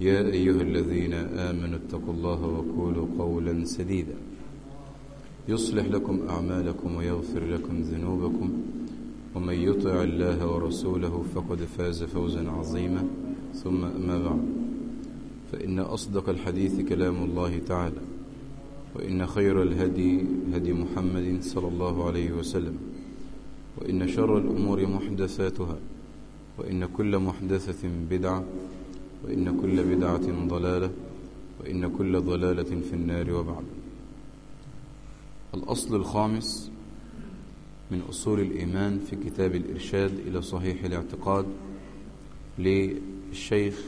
يا أيها الذين آمنوا اتقوا الله وقولوا قولا سديدا. يصلح لكم أعمالكم ويغفر لكم ذنوبكم. ومن يطع الله ورسوله فقد فاز فوزا عظيما. ثم أما بعد. فإن أصدق الحديث كلام الله تعالى. وإن خير الهدي هدي محمد صلى الله عليه وسلم. وإن شر الأمور محدثاتها. وإن كل محدثة بدعة. وإن كل بدعة ضلالة وإن كل ضلالة في النار وبعد. الأصل الخامس من أصول الإيمان في كتاب الإرشاد إلى صحيح الاعتقاد للشيخ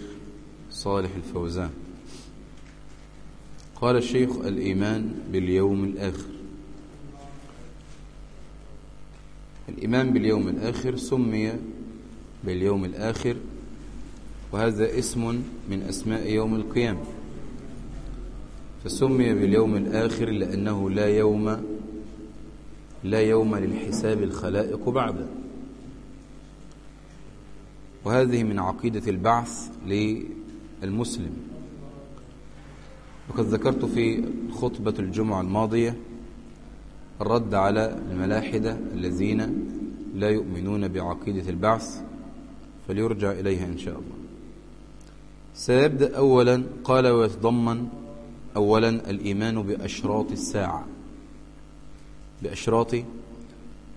صالح الفوزان. قال الشيخ الإيمان باليوم الآخر. الإيمان باليوم الآخر سمي باليوم الآخر وهذا اسم من أسماء يوم القيامة فسمي باليوم الآخر لأنه لا يوم لا يوم للحساب الخلائق بعده. وهذه من عقيدة البعث للمسلم. وقد ذكرت في خطبة الجمعة الماضية الرد على الملاحدة الذين لا يؤمنون بعقيدة البعث فليرجع إليها إن شاء الله. سيبدأ أولا قال ويتضمن أولا الإيمان بأشراط الساعة. بأشراط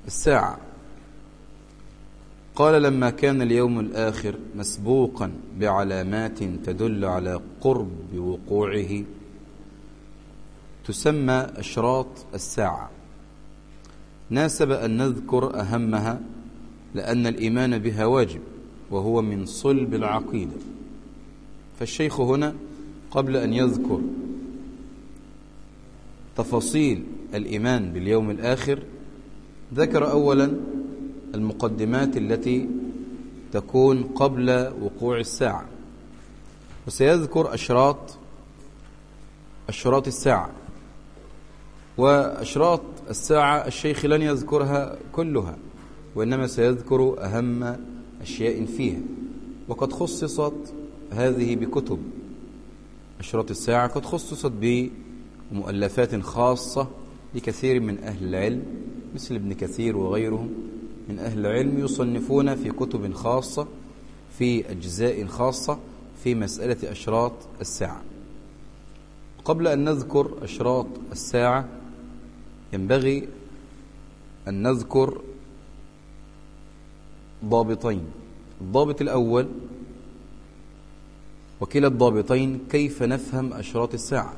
الساعة. قال لما كان اليوم الآخر مسبوقا بعلامات تدل على قرب وقوعه تسمى أشراط الساعة. ناسب أن نذكر أهمها لأن الإيمان بها واجب وهو من صلب العقيدة. فالشيخ هنا قبل أن يذكر تفاصيل الإيمان باليوم الآخر ذكر أولا المقدمات التي تكون قبل وقوع الساعة. وسيذكر أشراط أشراط الساعة. وأشراط الساعة الشيخ لن يذكرها كلها وإنما سيذكر أهم أشياء فيها. وقد خصصت هذه بكتب. أشراط الساعة قد خصصت بمؤلفات خاصة لكثير من أهل العلم مثل ابن كثير وغيرهم. من أهل العلم يصنفون في كتب خاصة في أجزاء خاصة في مسألة أشراط الساعة. قبل أن نذكر أشراط الساعة ينبغي أن نذكر ضابطين. الضابط الأول وكلا الضابطين كيف نفهم أشراط الساعة؟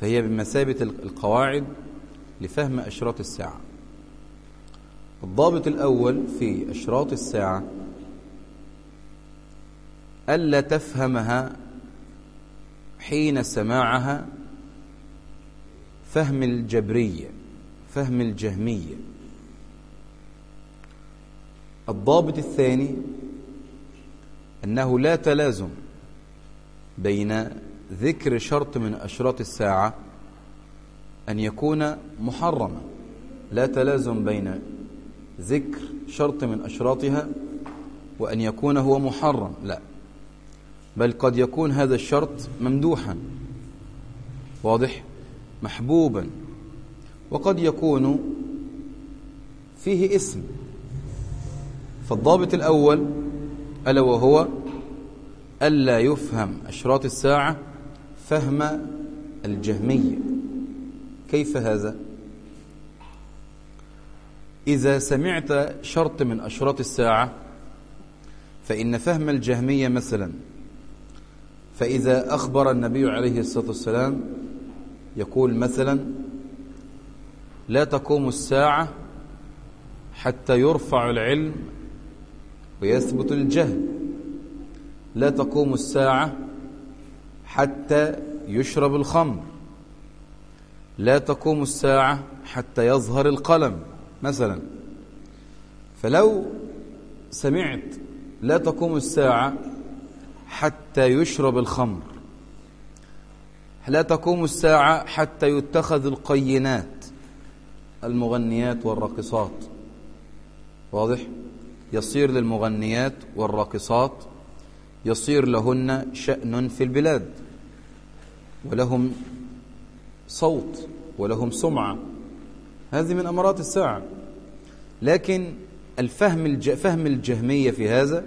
فهي بمثابة القواعد لفهم أشراط الساعة. الضابط الأول في أشراط الساعة ألا تفهمها حين سماعها فهم الجبرية فهم الجهمية الضابط الثاني أنه لا تلازم بين ذكر شرط من أشراط الساعة أن يكون محرما. لا تلازم بين ذكر شرط من أشراطها وأن يكون هو محرم لا. بل قد يكون هذا الشرط ممدوحا واضح محبوبا. وقد يكون فيه اسم فالضابط الأول ألا وهو ألا يفهم أشراط الساعة فهم الجهمية كيف هذا؟ إذا سمعت شرط من أشراط الساعة فإن فهم الجهمية مثلا فإذا أخبر النبي عليه الصلاة والسلام يقول مثلا لا تقوم الساعة حتى يرفع العلم ويثبت الجهل. لا تقوم الساعة حتى يشرب الخمر. لا تقوم الساعة حتى يظهر القلم مثلا. فلو سمعت لا تقوم الساعة حتى يشرب الخمر. لا تقوم الساعة حتى يتخذ القينات المغنيات والراقصات. واضح؟ يصير للمغنيات والراقصات يصير لهن شأن في البلاد ولهم صوت ولهم سمعة. هذه من أمارات الساعة. لكن الفهم الج... فهم الجهمية في هذا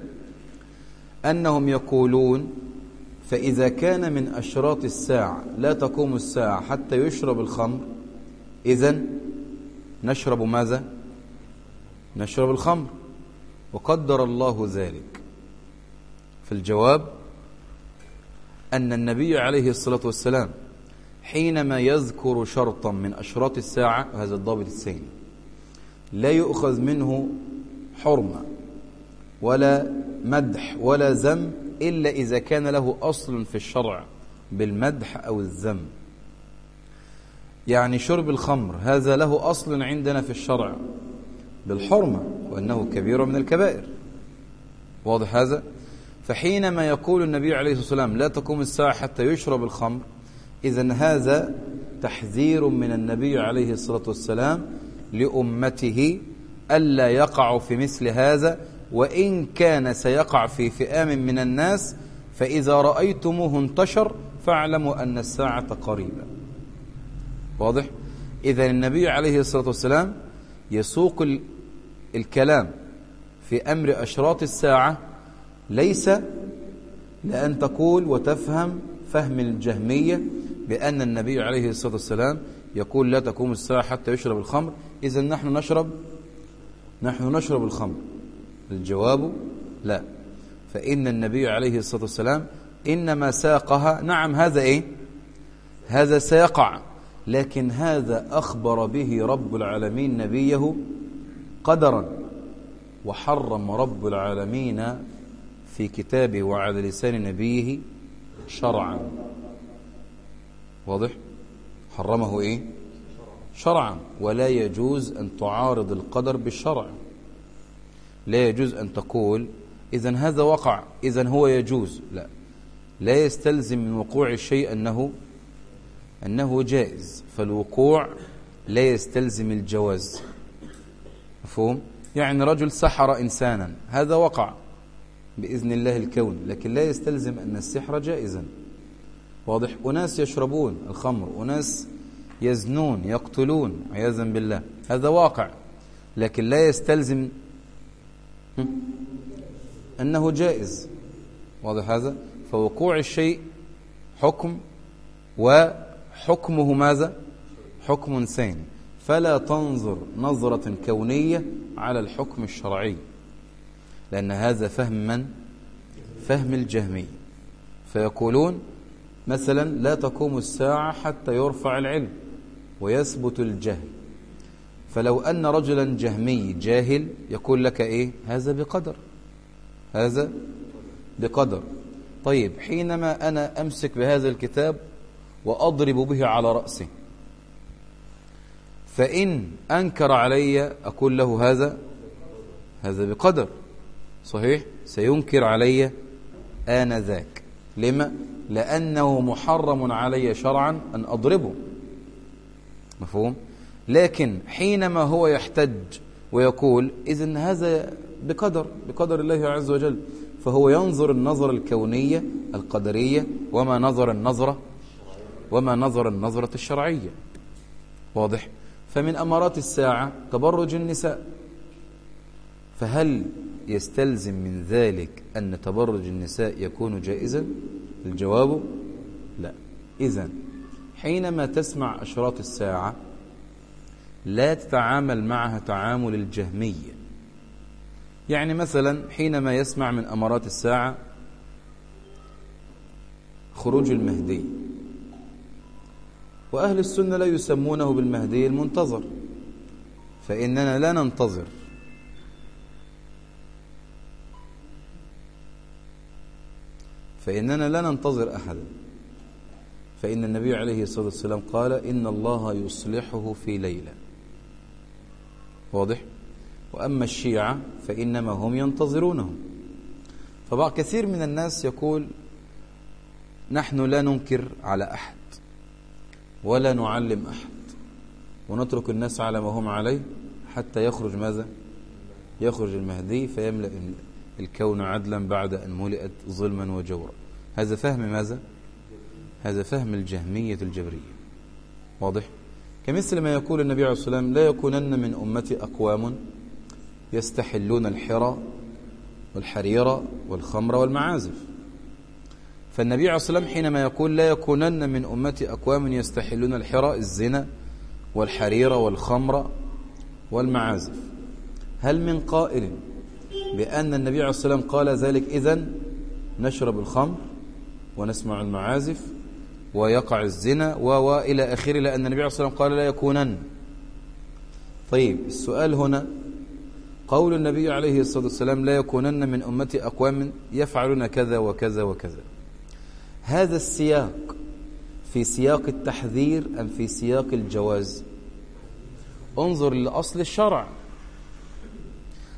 أنهم يقولون فإذا كان من أشراط الساعة لا تقوم الساعة حتى يشرب الخمر إذا نشرب ماذا؟ نشرب الخمر. وقدر الله ذلك. فالجواب أن النبي عليه الصلاة والسلام حينما يذكر شرطا من أشراط الساعة وهذا الضابط الثاني لا يؤخذ منه حرمة ولا مدح ولا ذم إلا إذا كان له أصل في الشرع بالمدح أو الذم. يعني شرب الخمر هذا له أصل عندنا في الشرع. بالحرمة وأنه كبير من الكبائر. واضح هذا؟ فحينما يقول النبي عليه الصلاة والسلام لا تقوم الساعة حتى يشرب الخمر. إذا هذا تحذير من النبي عليه الصلاة والسلام لأمته ألا يقع في مثل هذا وإن كان سيقع في فئام من الناس فإذا رأيتموه انتشر فاعلموا أن الساعة قريبة. واضح؟ إذا النبي عليه الصلاة والسلام يسوق الكلام في أمر أشراط الساعة ليس لأن تقول وتفهم فهم الجهمية بأن النبي عليه الصلاة والسلام يقول لا تقوم الساعة حتى يشرب الخمر. إذا نحن نشرب نحن نشرب الخمر. الجواب لا. فإن النبي عليه الصلاة والسلام إنما ساقها نعم هذا إيه؟ هذا سيقع لكن هذا أخبر به رب العالمين نبيه قدرا وحرم رب العالمين في كتابه وعلى لسان نبيه شرعا. واضح؟ حرمه إيه؟ شرعا. ولا يجوز أن تعارض القدر بالشرع. لا يجوز أن تقول اذا هذا وقع اذا هو يجوز. لا. لا يستلزم من وقوع الشيء أنه أنه جائز فالوقوع لا يستلزم الجواز. مفهوم؟ يعني رجل سحر إنسانا هذا وقع بإذن الله الكون لكن لا يستلزم أن السحر جائزا. واضح؟ أناس يشربون الخمر أناس يزنون يقتلون عياذا بالله هذا واقع لكن لا يستلزم أنه جائز. واضح هذا؟ فوقوع الشيء حكم وحكمه ماذا؟ حكم ثاني فلا تنظر نظرة كونية على الحكم الشرعي لأن هذا فهم من؟ فهم الجهمي فيقولون مثلا لا تقوم الساعة حتى يرفع العلم ويثبت الجهل. فلو أن رجلا جهمي جاهل يقول لك إيه؟ هذا بقدر. هذا بقدر. طيب حينما أنا أمسك بهذا الكتاب وأضرب به على رأسه. فإن أنكر علي أقول له هذا هذا بقدر. صحيح؟ سينكر علي آنذاك. لما؟ لأنه محرم علي شرعا أن أضربه. مفهوم؟ لكن حينما هو يحتج ويقول إذن هذا بقدر بقدر الله عز وجل فهو ينظر النظر الكونية القدرية وما نظر النظرة وما نظر النظرة الشرعية. واضح؟ فمن أمارات الساعة تبرج النساء. فهل يستلزم من ذلك أن تبرج النساء يكون جائزا؟ الجواب لا. إذا حينما تسمع أشراط الساعة لا تتعامل معها تعامل الجهمية. يعني مثلا حينما يسمع من أمارات الساعة خروج المهدي وأهل السنة لا يسمونه بالمهدي المنتظر فإننا لا ننتظر. فإننا لا ننتظر أحدا فإن النبي عليه الصلاة والسلام قال إن الله يصلحه في ليلة. واضح؟ وأما الشيعة فإنما هم ينتظرونه فبعض كثير من الناس يقول نحن لا ننكر على أحد. ولا نعلم أحد. ونترك الناس على ما هم عليه حتى يخرج ماذا؟ يخرج المهدي فيملأ الكون عدلا بعد أن ملئت ظلما وجورا. هذا فهم ماذا؟ هذا فهم الجهمية الجبرية. واضح؟ كمثل ما يقول النبي عليه الصلاة والسلام لا يكونن من أمتي أقوام يستحلون الحرى والحريرة والخمر والمعازف. فالنبي عليه الصلاة والسلام حينما يقول لا يكونن من أمتي أقوام يستحلون الحرى الزنا والحريرة والخمر والمعازف. هل من قائل بأن النبي عليه الصلاة والسلام قال ذلك إذن؟ نشرب الخمر ونسمع المعازف ويقع الزنا وإلى آخره لأن النبي عليه الصلاة والسلام قال لا يكونن. طيب السؤال هنا قول النبي عليه الصلاة والسلام لا يكونن من أمتي أقوام يفعلون كذا وكذا وكذا. هذا السياق في سياق التحذير أم في سياق الجواز؟ انظر لأصل الشرع.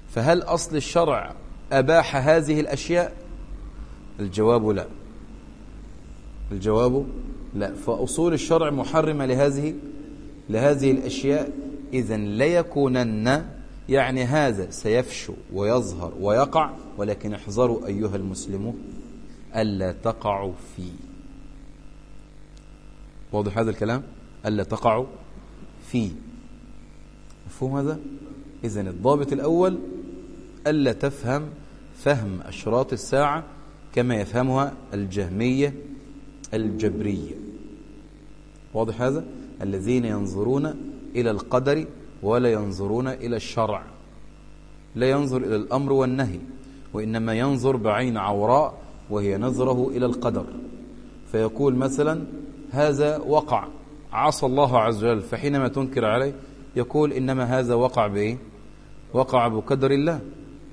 فهل أصل الشرع أباح هذه الأشياء؟ الجواب لا. الجواب لا. فأصول الشرع محرمة لهذه لهذه الأشياء. إذا ليكونن يعني هذا سيفشو ويظهر ويقع ولكن احذروا أيها المسلمون. ألا تقعوا فيه. واضح هذا الكلام؟ ألا تقعوا فيه. مفهوم هذا؟ إذا الضابط الأول ألا تفهم فهم أشراط الساعة كما يفهمها الجهمية الجبرية. واضح هذا؟ الذين ينظرون إلى القدر ولا ينظرون إلى الشرع. لا ينظر إلى الأمر والنهي وإنما ينظر بعين عوراء وهي نظره إلى القدر. فيقول مثلا هذا وقع. عصى الله عز وجل فحينما تنكر عليه يقول إنما هذا وقع بإيه؟ وقع بقدر الله.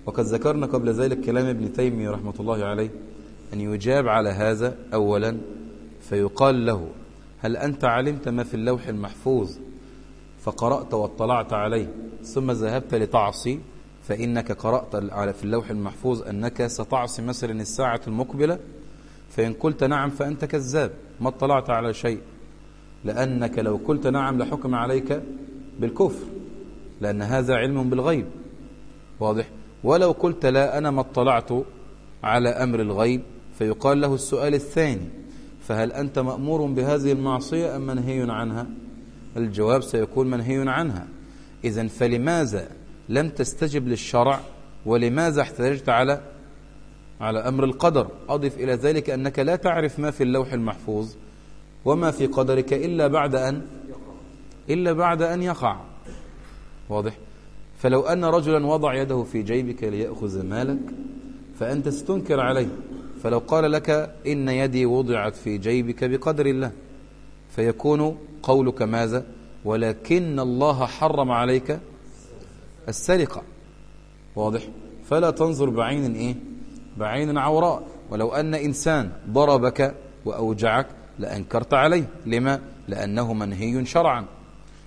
وقد ذكرنا قبل ذلك كلام ابن تيمية رحمة الله عليه أن يجاب على هذا أولا فيقال له هل أنت علمت ما في اللوح المحفوظ؟ فقرأت واطلعت عليه ثم ذهبت لتعصي فإنك قرأت في اللوح المحفوظ أنك ستعصي مثلا الساعة المقبلة فإن قلت نعم فأنت كذاب ما اطلعت على شيء. لأنك لو قلت نعم لحكم عليك بالكفر لأن هذا علم بالغيب. واضح؟ ولو قلت لا أنا ما اطلعت على أمر الغيب. فيقال له السؤال الثاني فهل أنت مأمور بهذه المعصية أم منهي عنها؟ الجواب سيكون منهي عنها. إذا فلماذا لم تستجب للشرع ولماذا احتجت على على أمر القدر؟ أضف إلى ذلك أنك لا تعرف ما في اللوح المحفوظ وما في قدرك إلا بعد أن إلا بعد أن يقع. واضح؟ فلو أن رجلا وضع يده في جيبك ليأخذ مالك فأنت ستنكر عليه. فلو قال لك إن يدي وضعت في جيبك بقدر الله فيكون قولك ماذا؟ ولكن الله حرم عليك السرقة. واضح. فلا تنظر بعين إيه؟ بعين عوراء. ولو أن إنسان ضربك وأوجعك لأنكرت عليه. لما؟ لأنه منهي شرعا.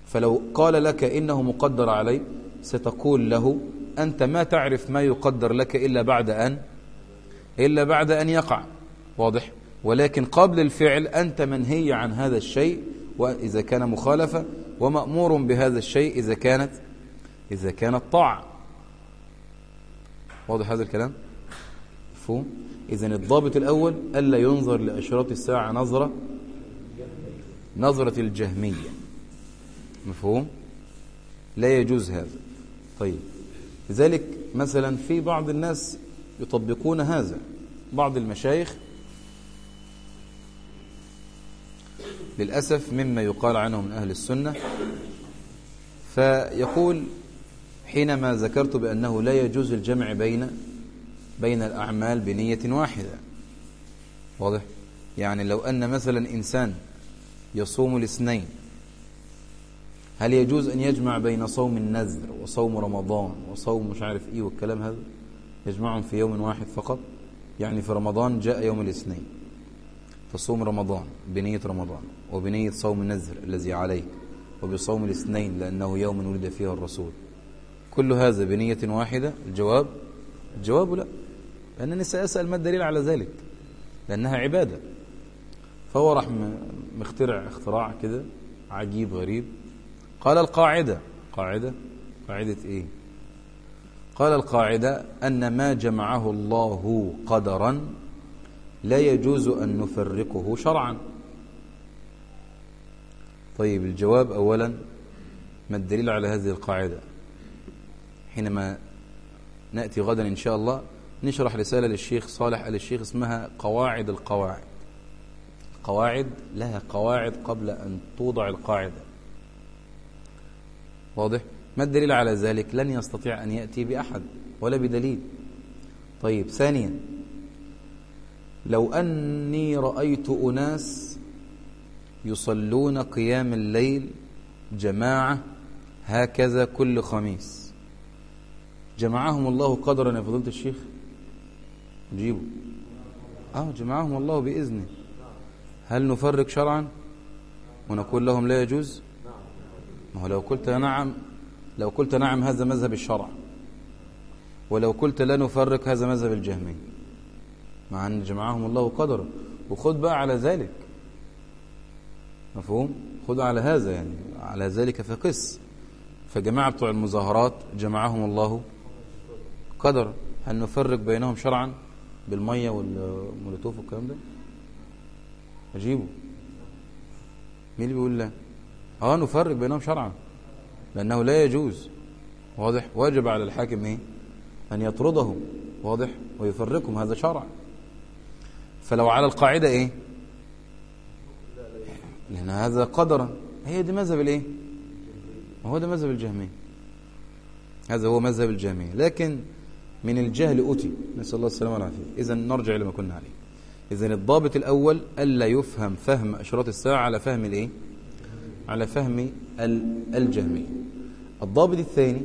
فلو قال لك إنه مقدر عليه ستقول له أنت ما تعرف ما يقدر لك إلا بعد أن إلا بعد أن يقع. واضح. ولكن قبل الفعل أنت منهي عن هذا الشيء وإذا كان مخالفة ومأمور بهذا الشيء إذا كانت إذا كانت طاعة واضح هذا الكلام؟ مفهوم؟ إذا الضابط الأول ألا ينظر لأشراط الساعة نظرة نظرة الجهمية. مفهوم؟ لا يجوز هذا. طيب. لذلك مثلا في بعض الناس يطبقون هذا. بعض المشايخ للأسف مما يقال عنه من أهل السنة فيقول حينما ذكرت بأنه لا يجوز الجمع بين بين الأعمال بنية واحدة. واضح؟ يعني لو أن مثلا إنسان يصوم الاثنين هل يجوز أن يجمع بين صوم النذر وصوم رمضان وصوم مش عارف إيه والكلام هذا؟ يجمعهم في يوم واحد فقط؟ يعني في رمضان جاء يوم الاثنين فصوم رمضان بنية رمضان وبنية صوم النذر الذي عليك وبصوم الاثنين لأنه يوم ولد فيه الرسول. كل هذا بنية واحدة؟ الجواب؟ الجواب لا. لأنني سأسأل ما الدليل على ذلك؟ لأنها عبادة. فهو راح مخترع اختراع كده عجيب غريب. قال القاعدة. قاعدة؟ قاعدة إيه؟ قال القاعدة أن ما جمعه الله قدرا لا يجوز أن نفرقه شرعا. طيب الجواب أولا ما الدليل على هذه القاعدة؟ حينما نأتي غدا إن شاء الله نشرح رسالة للشيخ صالح آل الشيخ اسمها قواعد القواعد. قواعد لها قواعد قبل أن توضع القاعدة. واضح؟ ما الدليل على ذلك؟ لن يستطيع أن يأتي بأحد ولا بدليل. طيب ثانيا. لو أني رأيت أناس يصلون قيام الليل جماعة هكذا كل خميس. جمعهم الله قدرا يا فضيلة الشيخ؟ جيبوا آه جمعهم الله بإذنه. هل نفرق شرعا ونقول لهم لا يجوز؟ ما هو لو قلت نعم لو قلت نعم هذا مذهب الشرع. ولو قلت لا نفرق هذا مذهب الجهمي مع أن جمعهم الله قدرا. وخذ بقى على ذلك. مفهوم؟ خذ على هذا يعني. على ذلك فقس. فجماعة بتوع المظاهرات جمعهم الله قدرا هل نفرق بينهم شرعا بالمية والمولوتوف والكلام ده؟ أجيبه. مين اللي بيقول لا؟ آه نفرق بينهم شرعا لأنه لا يجوز. واضح؟ واجب على الحاكم إيه؟ أن يطردهم واضح؟ ويفرقهم هذا شرع. فلو على القاعدة إيه؟ لأن هذا قدرا هي دي مذهب الإيه؟ هو ده مذهب الجهمية. هذا هو مذهب الجهمية. لكن من الجهل أتي نسأل الله السلامة والعافية. إذا نرجع لما كنا عليه. إذا الضابط الأول ألا يفهم فهم أشراط الساعة على فهم الإيه؟ على فهم الجهمية. الضابط الثاني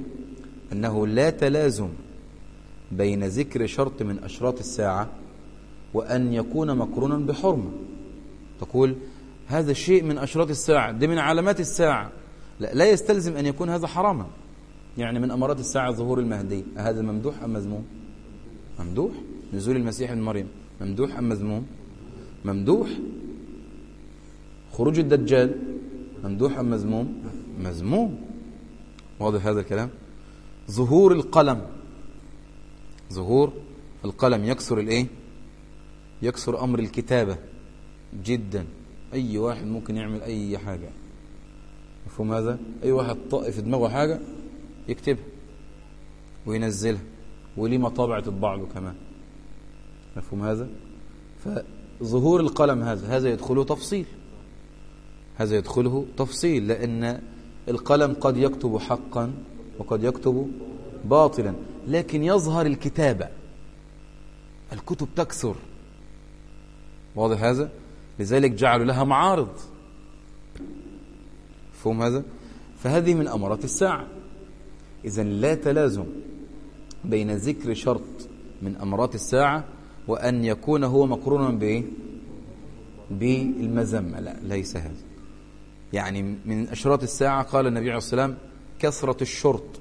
أنه لا تلازم بين ذكر شرط من أشراط الساعة وأن يكون مقرونا بحرمة. تقول هذا شيء من أشراط الساعة دي من علامات الساعة. لا, لا يستلزم أن يكون هذا حراما. يعني من أمارات الساعة ظهور المهدي. هذا ممدوح أم مذموم؟ ممدوح. نزول المسيح ابن مريم. ممدوح أم مذموم؟ ممدوح. خروج الدجال. ممدوح أم مذموم؟ مذموم. واضح هذا الكلام؟ ظهور القلم. ظهور القلم يكسر الإيه؟ يكسر أمر الكتابة جدا. أي واحد ممكن يعمل أي حاجة. مفهوم هذا؟ أي واحد طق في دماغه حاجة؟ يكتبها وينزلها وليه مطابع تطبع له كمان. مفهوم هذا؟ فظهور القلم هذا هذا يدخله تفصيل. هذا يدخله تفصيل لأن القلم قد يكتب حقا وقد يكتب باطلا لكن يظهر الكتابة. الكتب تكثر. واضح هذا؟ لذلك جعلوا لها معارض. فهم هذا؟ فهذه من أمارات الساعة. إذا لا تلازم بين ذكر شرط من أمارات الساعة وأن يكون هو مقرونا بإيه بالمذمة. لا ليس هذا. يعني من أشراط الساعة قال النبي عليه الصلاة والسلام كثرة الشرط.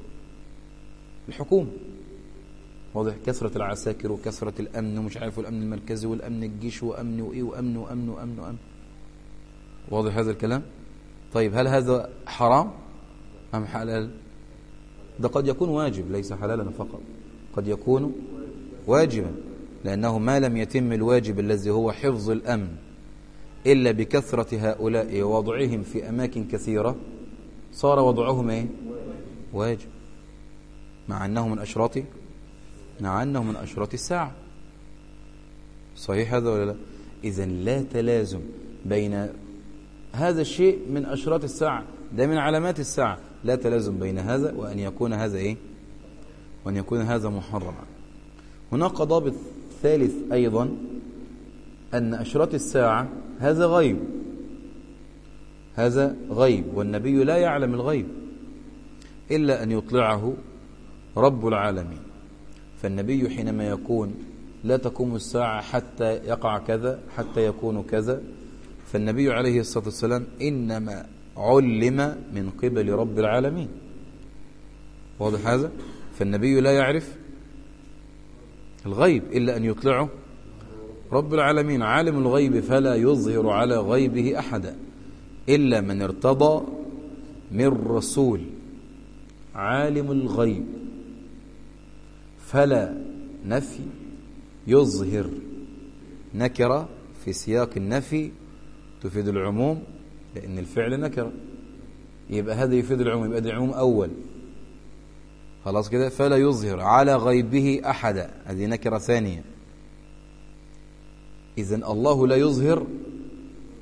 الحكومة واضح؟ كثرة العساكر وكثرة الأمن ومش عارف الأمن المركزي والأمن الجيش وأمن وإيه وأمن وأمن وأمن وأمن. واضح هذا الكلام؟ طيب هل هذا حرام أم حلال؟ ده قد يكون واجب ليس حلالا فقط. قد يكون واجبا لأنه ما لم يتم الواجب الذي هو حفظ الأمن إلا بكثرة هؤلاء ووضعهم في أماكن كثيرة صار وضعهم إيه؟ واجب. مع أنه من أشراط مع أنه من أشراط الساعة. صحيح هذا ولا لا؟ إذا لا تلازم بين هذا الشيء من أشراط الساعة. ده من علامات الساعة. لا تلازم بين هذا وأن يكون هذا إيه؟ وأن يكون هذا محرما. هناك ضابط ثالث أيضا أن أشراط الساعة هذا غيب. هذا غيب والنبي لا يعلم الغيب إلا أن يطلعه رب العالمين. فالنبي حينما يكون لا تقوم الساعة حتى يقع كذا حتى يكون كذا فالنبي عليه الصلاة والسلام إنما علم من قبل رب العالمين. واضح هذا؟ فالنبي لا يعرف الغيب إلا أن يطلعه رب العالمين. عالم الغيب فلا يظهر على غيبه أحدا إلا من ارتضى من رسول. عالم الغيب فلا نفي يظهر. نكرة في سياق النفي تفيد العموم لأن الفعل نكرة يبقى هذا يفيد العموم يبقى ده عموم أول. خلاص كده؟ فلا يظهر على غيبه أحدا هذه نكرة ثانية. إذا الله لا يظهر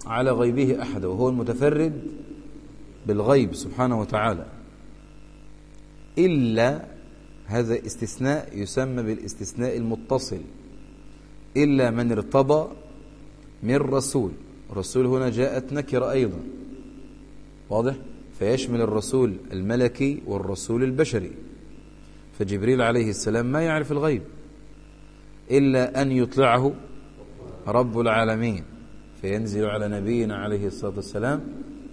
على غيبه أحدا وهو المتفرد بالغيب سبحانه وتعالى. إلا هذا استثناء يسمى بالاستثناء المتصل. إلا من ارتضى من رسول. الرسول هنا جاءت نكرة أيضا. واضح؟ فيشمل الرسول الملكي والرسول البشري. فجبريل عليه السلام ما يعرف الغيب إلا أن يطلعه رب العالمين. فينزل على نبينا عليه الصلاة والسلام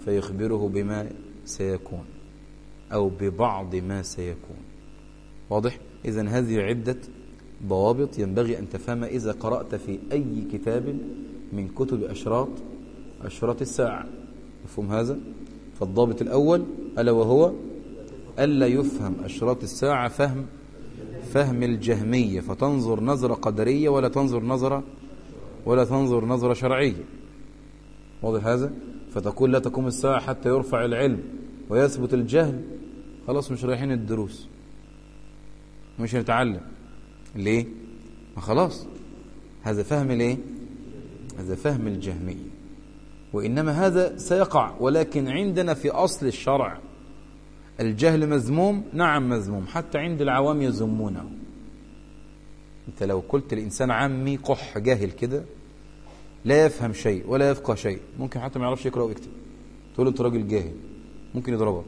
فيخبره بما سيكون أو ببعض ما سيكون. واضح؟ إذا هذه عدة ضوابط ينبغي أن تفهم إذا قرأت في أي كتاب من كتب أشراط أشراط الساعة. مفهوم هذا؟ فالضابط الأول ألا وهو ألا يفهم أشراط الساعة فهم فهم الجهمية. فتنظر نظرة قدرية ولا تنظر نظرة ولا تنظر نظرة شرعية. واضح هذا؟ فتقول لا تقوم الساعة حتى يرفع العلم ويثبت الجهل. خلاص مش رايحين الدروس. مش نتعلم ليه؟ ما خلاص. هذا فهم ليه؟ هذا فهم الجهمية وإنما هذا سيقع ولكن عندنا في أصل الشرع الجهل مذموم نعم مذموم حتى عند العوام يذمونه. أنت لو قلت الإنسان عامي قح جاهل كده لا يفهم شيء ولا يفقه شيء. ممكن حتى ما يعرفش يقرأ ويكتب. تقول أنت راجل جاهل ممكن يضربك.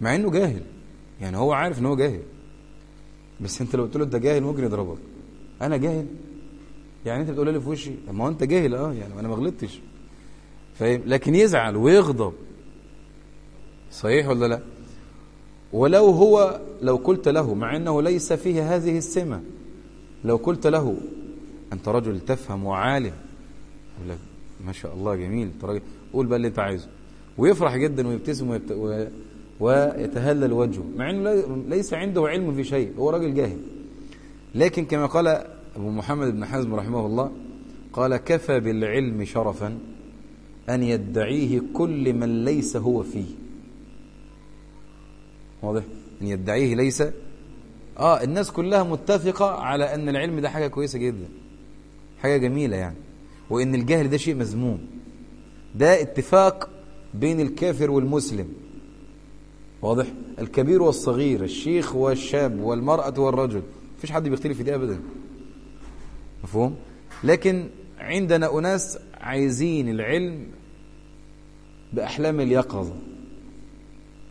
مع إنه جاهل يعني هو عارف إن هو جاهل. بس أنت لو قلت له أنت جاهل ممكن يضربك. أنا جاهل؟ يعني انت بتقول لي في وشي ما هو انت جاهل آه يعني أنا ما غلطتش. فاهم؟ لكن يزعل ويغضب. صحيح ولا لا؟ ولو هو لو قلت له مع انه ليس فيه هذه السمة لو قلت له انت رجل تفهم وعالم. يقول لك ما شاء الله جميل انت راجل. قول بقى اللي انت عايزه. ويفرح جدا ويبتسم ويبت... و... ويتهلل وجهه مع إنه ليس عنده علم في شيء هو راجل جاهل. لكن كما قال أبو محمد بن حزم رحمه الله قال كفى بالعلم شرفا أن يدعيه كل من ليس هو فيه. واضح؟ أن يدعيه ليس؟ آه الناس كلها متفقة على أن العلم ده حاجة كويسة جدا حاجة جميلة يعني وإن الجهل ده شيء مذموم. ده اتفاق بين الكافر والمسلم. واضح؟ الكبير والصغير الشيخ والشاب والمرأة والرجل. مفيش حد بيختلف في دي أبدا. مفهوم؟ لكن عندنا أناس عايزين العلم بأحلام اليقظة.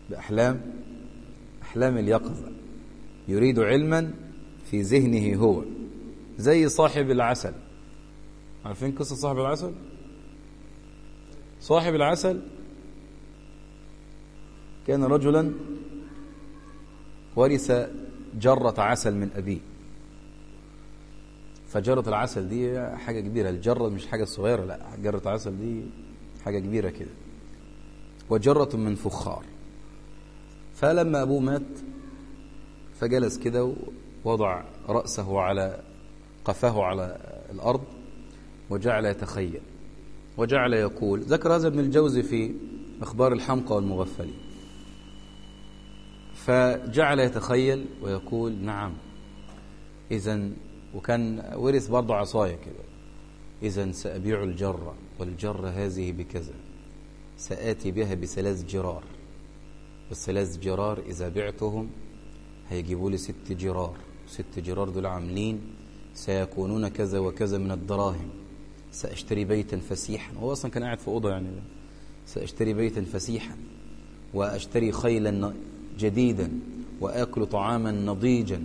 بأحلام أحلام اليقظة. يريد علما في ذهنه هو. زي صاحب العسل. عارفين قصة صاحب العسل؟ صاحب العسل كان رجلا ورث جرة عسل من أبيه. فجرة العسل دي حاجة كبيرة. الجرة مش حاجة صغيرة لا. جرة عسل دي حاجة كبيرة كده. وجرة من فخار. فلما أبوه مات فجلس كده ووضع رأسه على قفاه على الأرض وجعل يتخيل وجعل يقول ذكر هذا ابن الجوزي في أخبار الحمقى والمغفلين. فجعل يتخيل ويقول نعم إذا وكان ورث برضه عصاية كده. إذا سأبيع الجرة والجرة هذه بكذا. سآتي بها بثلاث جرار. والثلاث جرار إذا بعتهم هيجيبوا لي ست جرار. ست جرار دول عاملين سيكونون كذا وكذا من الدراهم. سأشتري بيتا فسيحا. هو أصلا كان قاعد في أوضة يعني. سأشتري بيتا فسيحا. وأشتري خيلا جديدا. وآكل طعاما نضيجا.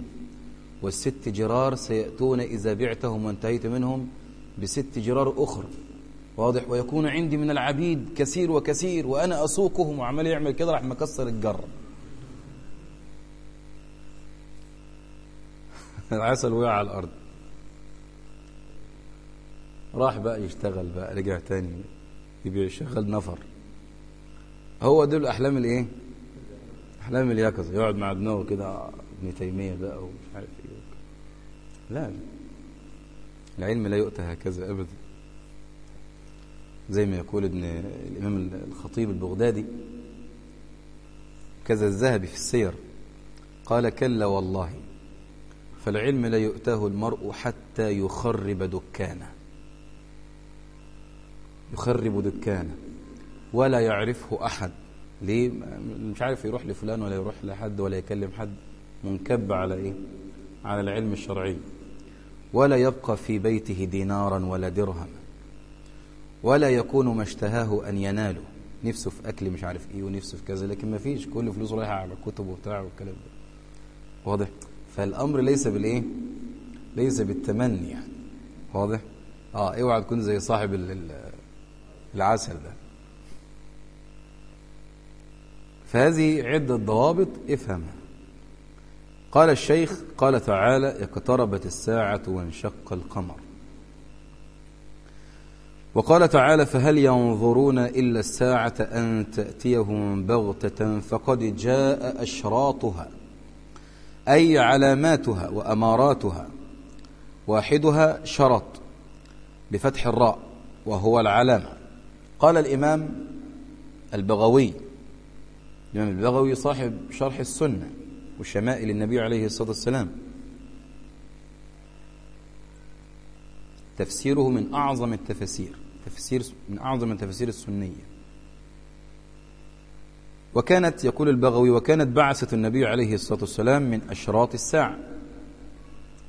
والست جرار سيأتون إذا بعتهم وانتهيت منهم بست جرار أخرى واضح؟ ويكون عندي من العبيد كثير وكثير وأنا أسوقهم وعمال يعمل كده راح مكسر الجرة العسل وقع على الأرض. راح بقى يشتغل بقى رجع تاني يبيع شغل نفر. هو دول أحلام الإيه؟ أحلام اليقظة. يقعد مع دماغه كده ابن تيمية بقى ومش عارف. لا. العلم لا يؤتى هكذا أبدا. زي ما يقول ابن الإمام الخطيب البغدادي كذا الذهبي في السير قال كلا والله فالعلم لا يؤتاه المرء حتى يخرب دكانه. يخرب دكانه ولا يعرفه أحد. ليه؟ مش عارف يروح لفلان ولا يروح لحد ولا يكلم حد. منكب على إيه؟ على العلم الشرعي. ولا يبقى في بيته دينارا ولا درهم ولا يكون ما اشتهاه أن يناله. نفسه في أكل مش عارف إيه ونفسه في كذا لكن ما فيش. كل فلوسه رايحة على كتب وبتاع والكلام ده. واضح؟ فالأمر ليس بالإيه؟ ليس بالتمني يعني. واضح؟ آه اوعى تكون زي صاحب العسل ده. فهذه عدة ضوابط افهمها. قال الشيخ قال تعالى اقتربت الساعة وانشق القمر. وقال تعالى فهل ينظرون إلا الساعة أن تأتيهم بغتة فقد جاء أشراطها أي علاماتها وأماراتها. واحدها شرط بفتح الراء وهو العلامة. قال الإمام البغوي الإمام البغوي صاحب شرح السنة. وشمائل النبي عليه الصلاة والسلام. تفسيره من أعظم التفاسير تفسير من أعظم التفاسير السنية. وكانت يقول البغوي وكانت بعثة النبي عليه الصلاة والسلام من أشراط الساعة.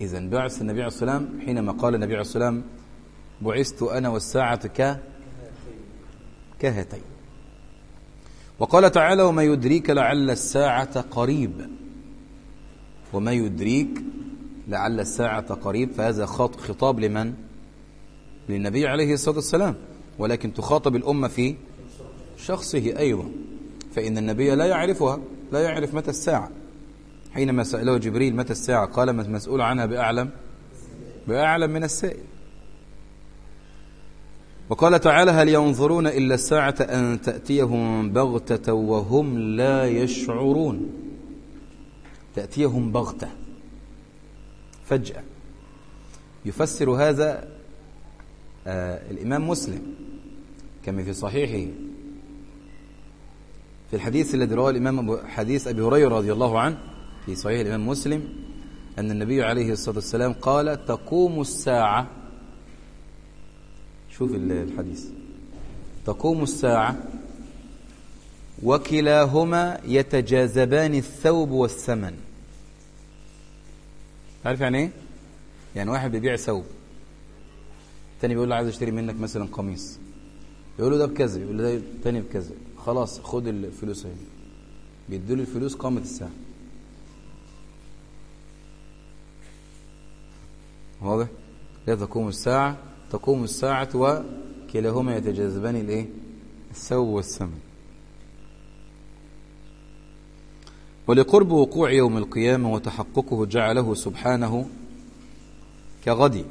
إذا بعث النبي عليه الصلاة والسلام حينما قال النبي عليه الصلاة والسلام بعثت أنا والساعة ك كهاتين. وقال تعالى وما يدريك لعل الساعة قريب. وما يدريك لعل الساعة قريب فهذا خطاب لمن؟ للنبي عليه الصلاة والسلام. ولكن تخاطب الأمة في شخصه أيضا. فإن النبي لا يعرفها لا يعرف متى الساعة. حينما سأله جبريل متى الساعة قال مسؤول عنها بأعلم بأعلم من السائل. وقال تعالى هل ينظرون إلا الساعة أن تأتيهم بغتة وهم لا يشعرون؟ تأتيهم بغتة. فجأة. يفسر هذا آه الإمام مسلم كما في صحيحه. في الحديث الذي رواه الإمام حديث أبي هريرة رضي الله عنه في صحيح الإمام مسلم أن النبي عليه الصلاة والسلام قال تقوم الساعة. شوف الحديث. تقوم الساعة وكلاهما يتجاذبان الثوب والثمن. عارف يعني إيه؟ يعني واحد بيبيع ثوب الثاني بيقول له عايز أشتري منك مثلا قميص. يقول له ده بكذا يقول له ده تاني بكذا. خلاص خد الفلوس أهي. بيدوا له الفلوس قامت الساعة واضح؟ لا تقوم الساعة تقوم الساعة وكلاهما يتجاذبان الإيه؟ الثوب والثمن ولقرب وقوع يوم القيامة وتحققه جعله سبحانه كغد.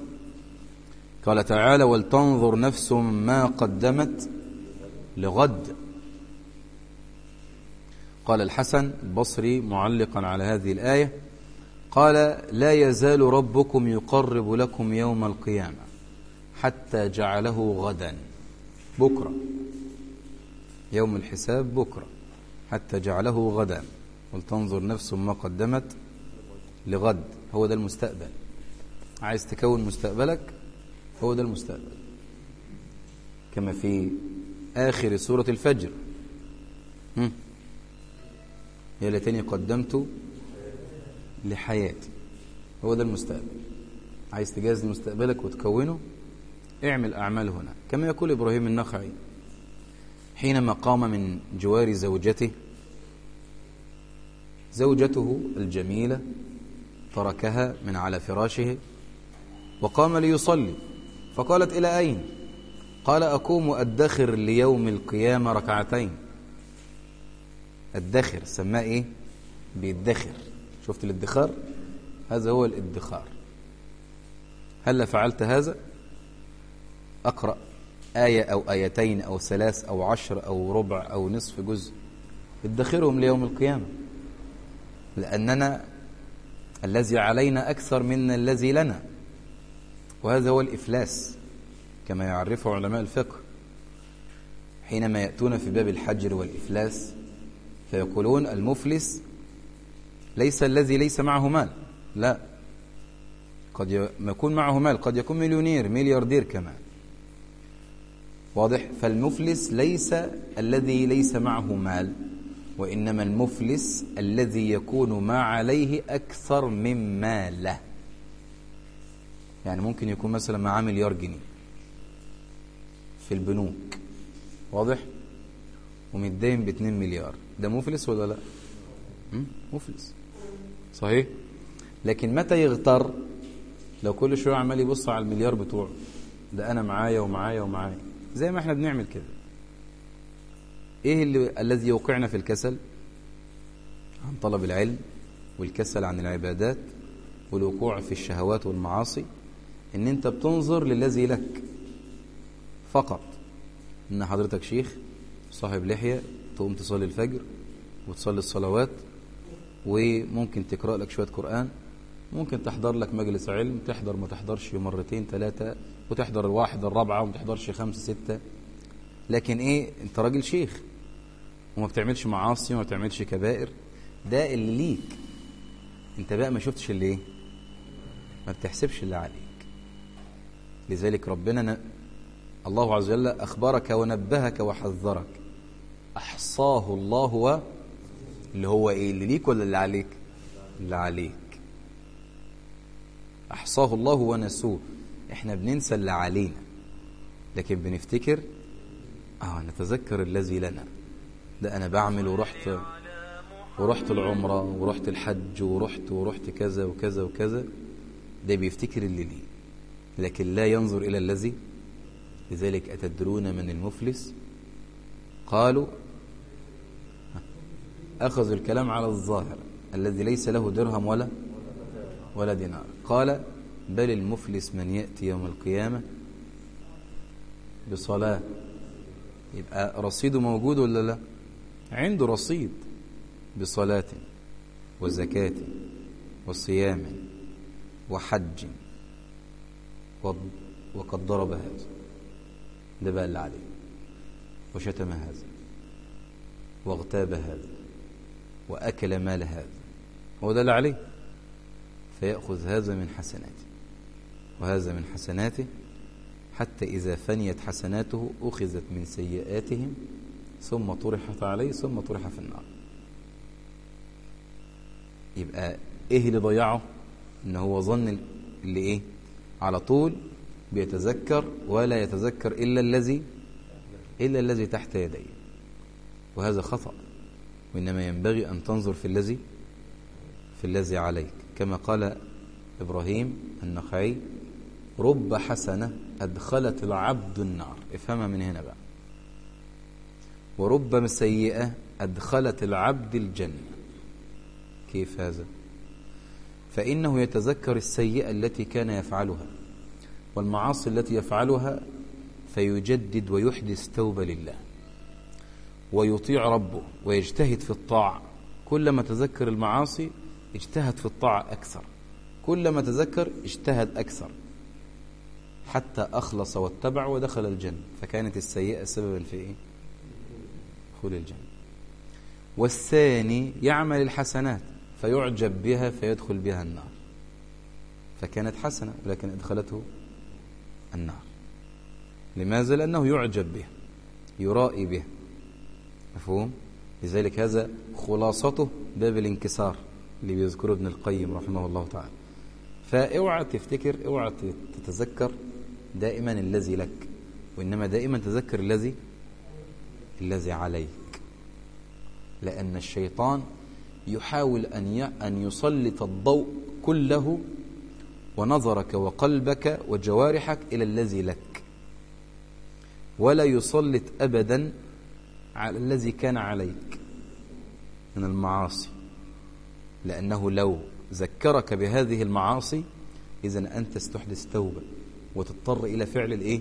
قال تعالى ولتنظر نفس ما قدمت لغد. قال الحسن البصري معلقا على هذه الآية قال لا يزال ربكم يقرب لكم يوم القيامة حتى جعله غدا. بكرة. يوم الحساب بكرة. حتى جعله غدا. ولتنظر نفس ما قدمت لغد هو ده المستقبل. عايز تكون مستقبلك هو ده المستقبل. كما في آخر سورة الفجر. يا ليتني قدمت لحياتي هو ده المستقبل. عايز تجهز مستقبلك وتكونه اعمل أعمال هنا. كما يقول إبراهيم النخعي حينما قام من جوار زوجته زوجته الجميلة تركها من على فراشه وقام ليصلي فقالت إلى أين؟ قال أقوم أدخر ليوم القيامة ركعتين. الدخر سماه إيه؟ بيدخر. شفت الادخار؟ هذا هو الادخار. هل فعلت هذا؟ أقرأ آية أو آيتين أو ثلاث أو عشر أو ربع أو نصف جزء. ادخرهم ليوم القيامة. لأننا الذي علينا أكثر من الذي لنا. وهذا هو الإفلاس كما يعرفه علماء الفقه. حينما يأتون في باب الحجر والإفلاس فيقولون المفلس ليس الذي ليس معه مال. لا. قد يكون معه مال قد يكون مليونير ملياردير كمان. واضح؟ فالمفلس ليس الذي ليس معه مال. وإنما المفلس الذي يكون ما عليه أكثر مما له يعني ممكن يكون مثلا معاه مليار جنيه في البنوك. واضح؟ ومتدين ب 2 مليار. ده مفلس ولا لا؟ مفلس. صحيح؟ لكن متى يغتر؟ لو كل شوية عمال يبص على المليار بتوعه. ده أنا معايا ومعايا ومعايا. زي ما إحنا بنعمل كده. إيه اللي الذي يوقعنا في الكسل؟ عن طلب العلم والكسل عن العبادات والوقوع في الشهوات والمعاصي إن أنت بتنظر للذي لك فقط. إن حضرتك شيخ صاحب لحية تقوم تصلي الفجر وتصلي الصلوات وممكن تقرأ لك شوية قرآن ممكن تحضر لك مجلس علم تحضر ما تحضرش مرتين ثلاثة وتحضر الواحد الرابعة وما تحضرش خمسة ستة. لكن إيه؟ أنت راجل شيخ. وما بتعملش معاصي وما بتعملش كبائر ده اللي ليك. انت بقى ما شفتش اللي إيه؟ ما بتحسبش اللي عليك. لذلك ربنا ن... الله عز وجل أخبرك ونبهك وحذرك. أحصاه الله و... اللي هو إيه؟ اللي ليك ولا اللي عليك؟ اللي عليك. أحصاه الله ونسوه. إحنا بننسى اللي علينا. لكن بنفتكر آه نتذكر الذي لنا. ده أنا بعمل ورحت ورحت العمرة ورحت الحج ورحت ورحت كذا وكذا وكذا. ده بيفتكر اللي ليه. لكن لا ينظر إلى الذي لذلك أتدرون من المفلس؟ قالوا أخذوا الكلام على الظاهر الذي ليس له درهم ولا ولا دينار. قال بل المفلس من يأتي يوم القيامة بصلاة. يبقى رصيده موجود ولا لا؟ عنده رصيد بصلاة وزكاة وصيام وحج وقد ضرب هذا. ده بقى اللي عليه. وشتم هذا. واغتاب هذا. وأكل مال هذا. هو ده اللي عليه. فيأخذ هذا من حسناته. وهذا من حسناته حتى إذا فنيت حسناته أخذت من سيئاتهم ثم طرحت عليه ثم طرح في النار. يبقى إيه اللي ضيعه؟ إن هو ظن اللي إيه؟ على طول بيتذكر ولا يتذكر إلا الذي إلا الذي تحت يديه. وهذا خطأ وإنما ينبغي أن تنظر في الذي في الذي عليك. كما قال إبراهيم النخعي رب حسنة أدخلت العبد النار. افهمها من هنا بقى. ورب سيئة أدخلت العبد الجنة. كيف هذا؟ فإنه يتذكر السيئة التي كان يفعلها والمعاصي التي يفعلها فيجدد ويحدث توبة لله ويطيع ربه ويجتهد في الطاعة كلما تذكر المعاصي اجتهد في الطاعة أكثر. كلما تذكر اجتهد أكثر حتى أخلص واتبع ودخل الجنة. فكانت السيئة سببا في إيه؟ دخول الجنة. والثاني يعمل الحسنات فيعجب بها فيدخل بها النار. فكانت حسنة ولكن أدخلته النار. لماذا؟ لأنه يعجب به يرائي به مفهوم؟ لذلك هذا خلاصته باب الانكسار اللي بيذكره ابن القيم رحمه الله تعالى. فاوعى تفتكر اوعى تتذكر دائما الذي لك وإنما دائما تذكر الذي الذي عليك. لأن الشيطان يحاول أن أن يسلط الضوء كله ونظرك وقلبك وجوارحك إلى الذي لك. ولا يسلط أبدا على الذي كان عليك من المعاصي. لأنه لو ذكرك بهذه المعاصي إذا أنت استحدث توبة وتضطر إلى فعل الإيه؟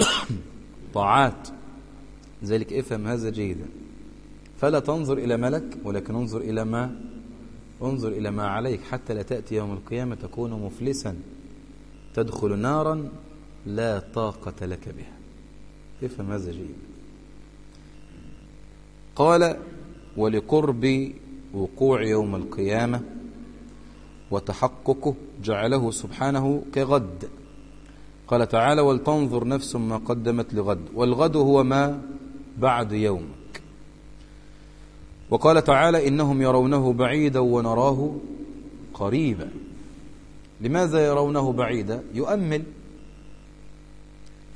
طاعات. ذلك افهم هذا جيدا. فلا تنظر إلى ملك ولكن انظر إلى ما انظر إلى ما عليك حتى لا تأتي يوم القيامة تكون مفلسا. تدخل نارا لا طاقة لك بها. افهم هذا جيدا. قال ولقرب وقوع يوم القيامة وتحققه جعله سبحانه كغد. قال تعالى ولتنظر نفس ما قدمت لغد. والغد هو ما؟ بعد يومك. وقال تعالى إنهم يرونه بعيدا ونراه قريبا. لماذا يرونه بعيدا؟ يؤمل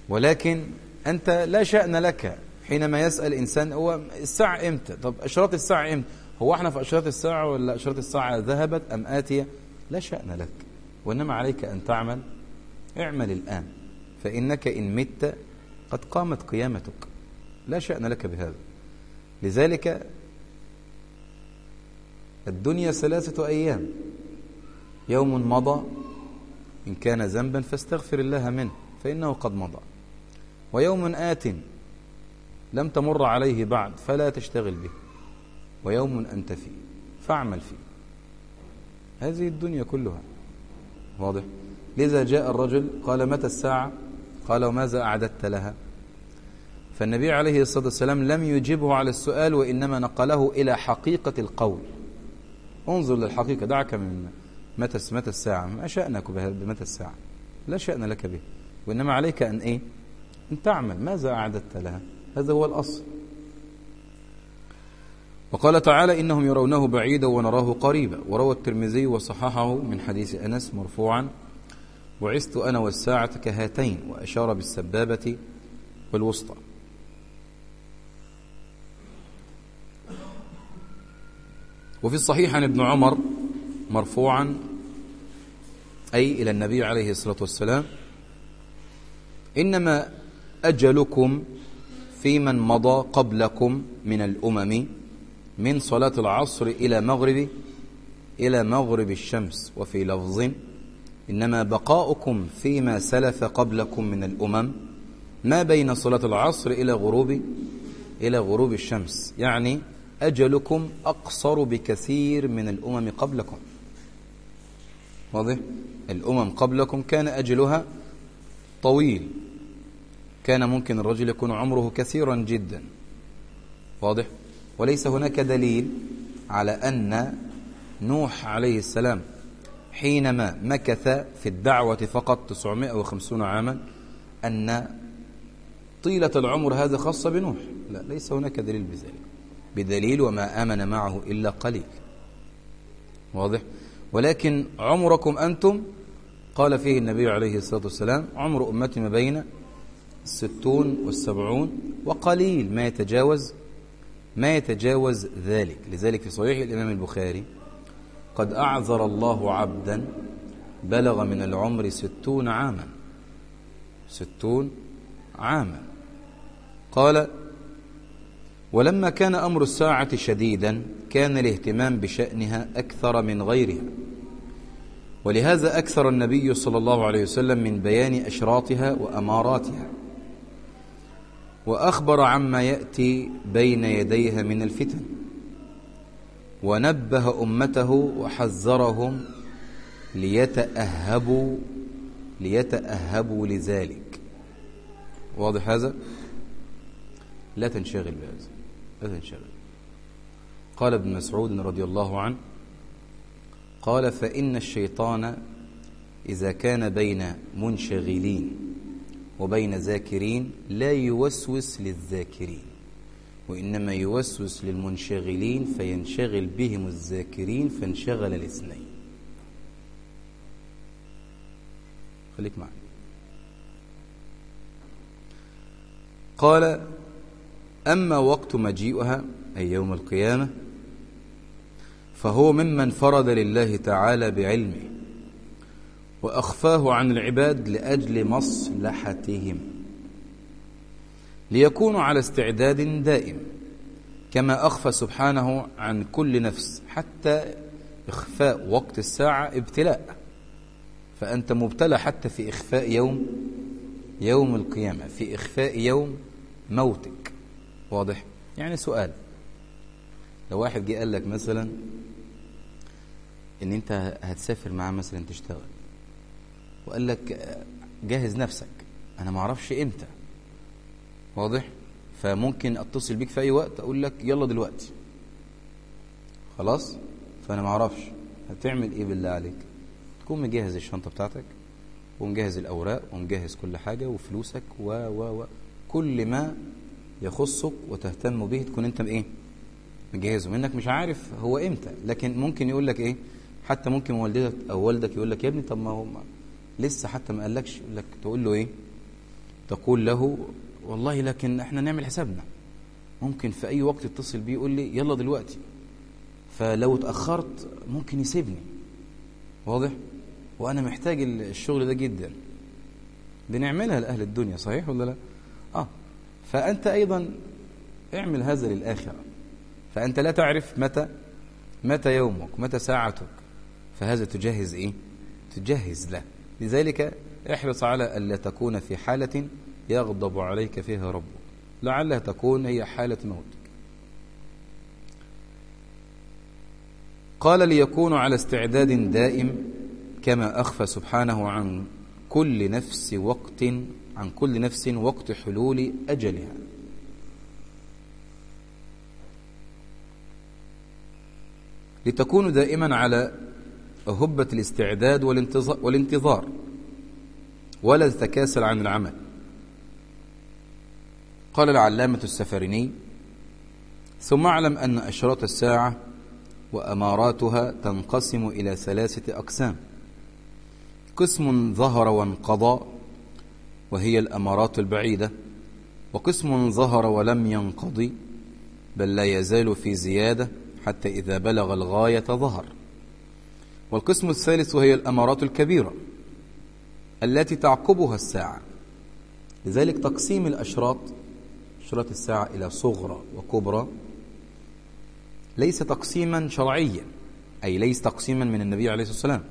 ولكن أنت لا شأن لك حينما يسأل إنسان هو الساعة إمتى؟ طب أشراط الساعة إمتى؟ هو إحنا في أشراط الساعة ولا أشراط الساعة ذهبت أم آتية؟ لا شأن لك. وإنما عليك أن تعمل. اعمل الآن. فإنك إن مت قد قامت قيامتك. لا شأن لك بهذا. لذلك الدنيا ثلاثة أيام. يوم مضى إن كان ذنبا فاستغفر الله منه فإنه قد مضى. ويوم آت لم تمر عليه بعد فلا تشتغل به. ويوم أنت فيه فاعمل فيه. هذه الدنيا كلها. واضح؟ لذا جاء الرجل قال متى الساعة؟ قال وماذا أعددت لها؟ فالنبي عليه الصلاة والسلام لم يجبه على السؤال وإنما نقله إلى حقيقة القول. انظر للحقيقة دعك من متى متى الساعة؟ ما شأنك بمتى الساعة؟ لا شأن لك به. وإنما عليك أن إيه؟ أن تعمل. ماذا أعددت لها؟ هذا هو الأصل. وقال تعالى إنهم يرونه بعيدا ونراه قريبا. وروى الترمذي وصححه من حديث أنس مرفوعا بعثت أنا والساعة كهاتين وأشار بالسبابة والوسطى. وفي الصحيح عن ابن عمر مرفوعا أي إلى النبي عليه الصلاة والسلام إنما أجلكم في من مضى قبلكم من الأمم من صلاة العصر إلى مغرب إلى مغرب الشمس. وفي لفظ إنما بقاؤكم فيما سلف قبلكم من الأمم ما بين صلاة العصر إلى غروب إلى غروب الشمس. يعني أجلكم أقصر بكثير من الأمم قبلكم. واضح؟ الأمم قبلكم كان أجلها طويل. كان ممكن الرجل يكون عمره كثيرا جدا. واضح؟ وليس هناك دليل على أن نوح عليه السلام حينما مكث في الدعوة فقط 950 عاما أن طيلة العمر هذا خاصة بنوح. لا ليس هناك دليل بذلك. بدليل وما آمن معه إلا قليل. واضح؟ ولكن عمركم أنتم قال فيه النبي عليه الصلاة والسلام عمر أمتي ما بين الستون والسبعون وقليل ما يتجاوز ما يتجاوز ذلك. لذلك في صحيح الإمام البخاري قد أعذر الله عبدا بلغ من العمر ستون عاما. ستون عاما. قال ولما كان أمر الساعة شديدا كان الاهتمام بشأنها أكثر من غيرها. ولهذا أكثر النبي صلى الله عليه وسلم من بيان أشراطها وأماراتها. وأخبر عما يأتي بين يديها من الفتن. ونبه أمته وحذرهم ليتأهبوا ليتأهبوا لذلك. واضح هذا؟ لا تنشغل بهذا. تنشغل قال ابن مسعود رضي الله عنه قال فإن الشيطان إذا كان بين منشغلين وبين ذاكرين لا يوسوس للذاكرين وإنما يوسوس للمنشغلين فينشغل بهم الذاكرين فانشغل الاثنين. خليك معي. قال أما وقت مجيئها أي يوم القيامة فهو ممن فرض لله تعالى بعلمه وأخفاه عن العباد لأجل مصلحتهم ليكونوا على استعداد دائم كما أخفى سبحانه عن كل نفس حتى إخفاء وقت الساعة ابتلاء فأنت مبتلى حتى في إخفاء يوم يوم القيامة في إخفاء يوم موتك. واضح؟ يعني سؤال. لو واحد جه قال لك مثلا إن أنت هتسافر معاه مثلا تشتغل وقال لك جهز نفسك أنا ما أعرفش إمتى. واضح؟ فممكن أتصل بيك في أي وقت أقول لك يلا دلوقتي. خلاص؟ فأنا ما أعرفش. هتعمل إيه بالله عليك؟ تكون مجهز الشنطة بتاعتك ومجهز الأوراق ومجهز كل حاجة وفلوسك و و و. كل ما يخصك وتهتم به تكون انت إيه؟ مجهزه منك مش عارف هو إمتى لكن ممكن يقول لك إيه؟ حتى ممكن والدتك أو والدك يقول لك يا ابني طب ما هو لسه حتى ما قالكش يقول لك تقول له إيه؟ تقول له والله لكن إحنا نعمل حسابنا. ممكن في أي وقت يتصل بيه يقول لي يلا دلوقتي. فلو اتأخرت ممكن يسيبني. واضح؟ وأنا محتاج الشغل ده جدا. بنعملها لأهل الدنيا صحيح ولا لا؟ آه. فأنت أيضا اعمل هذا للآخرة. فأنت لا تعرف متى متى يومك متى ساعتك. فهذا تجهز إيه؟ تجهز له. لذلك احرص على الا تكون في حالة يغضب عليك فيها ربك. لعلها تكون هي حالة موتك. قال ليكونوا على استعداد دائم كما أخفى سبحانه عن كل نفس وقت عن كل نفس وقت حلول أجلها. لتكونوا دائما على هبة الاستعداد والانتظار ولا تتكاسل عن العمل. قال العلامة السفرني ثم اعلم أن أشراط الساعة وأماراتها تنقسم إلى ثلاثة أقسام. قسم ظهر وانقضى وهي الأمارات البعيدة وقسم ظهر ولم ينقضي بل لا يزال في زيادة حتى إذا بلغ الغاية ظهر. والقسم الثالث وهي الأمارات الكبيرة التي تعقبها الساعة. لذلك تقسيم الأشراط أشراط الساعة إلى صغرى وكبرى ليس تقسيما شرعيا أي ليس تقسيما من النبي عليه الصلاة والسلام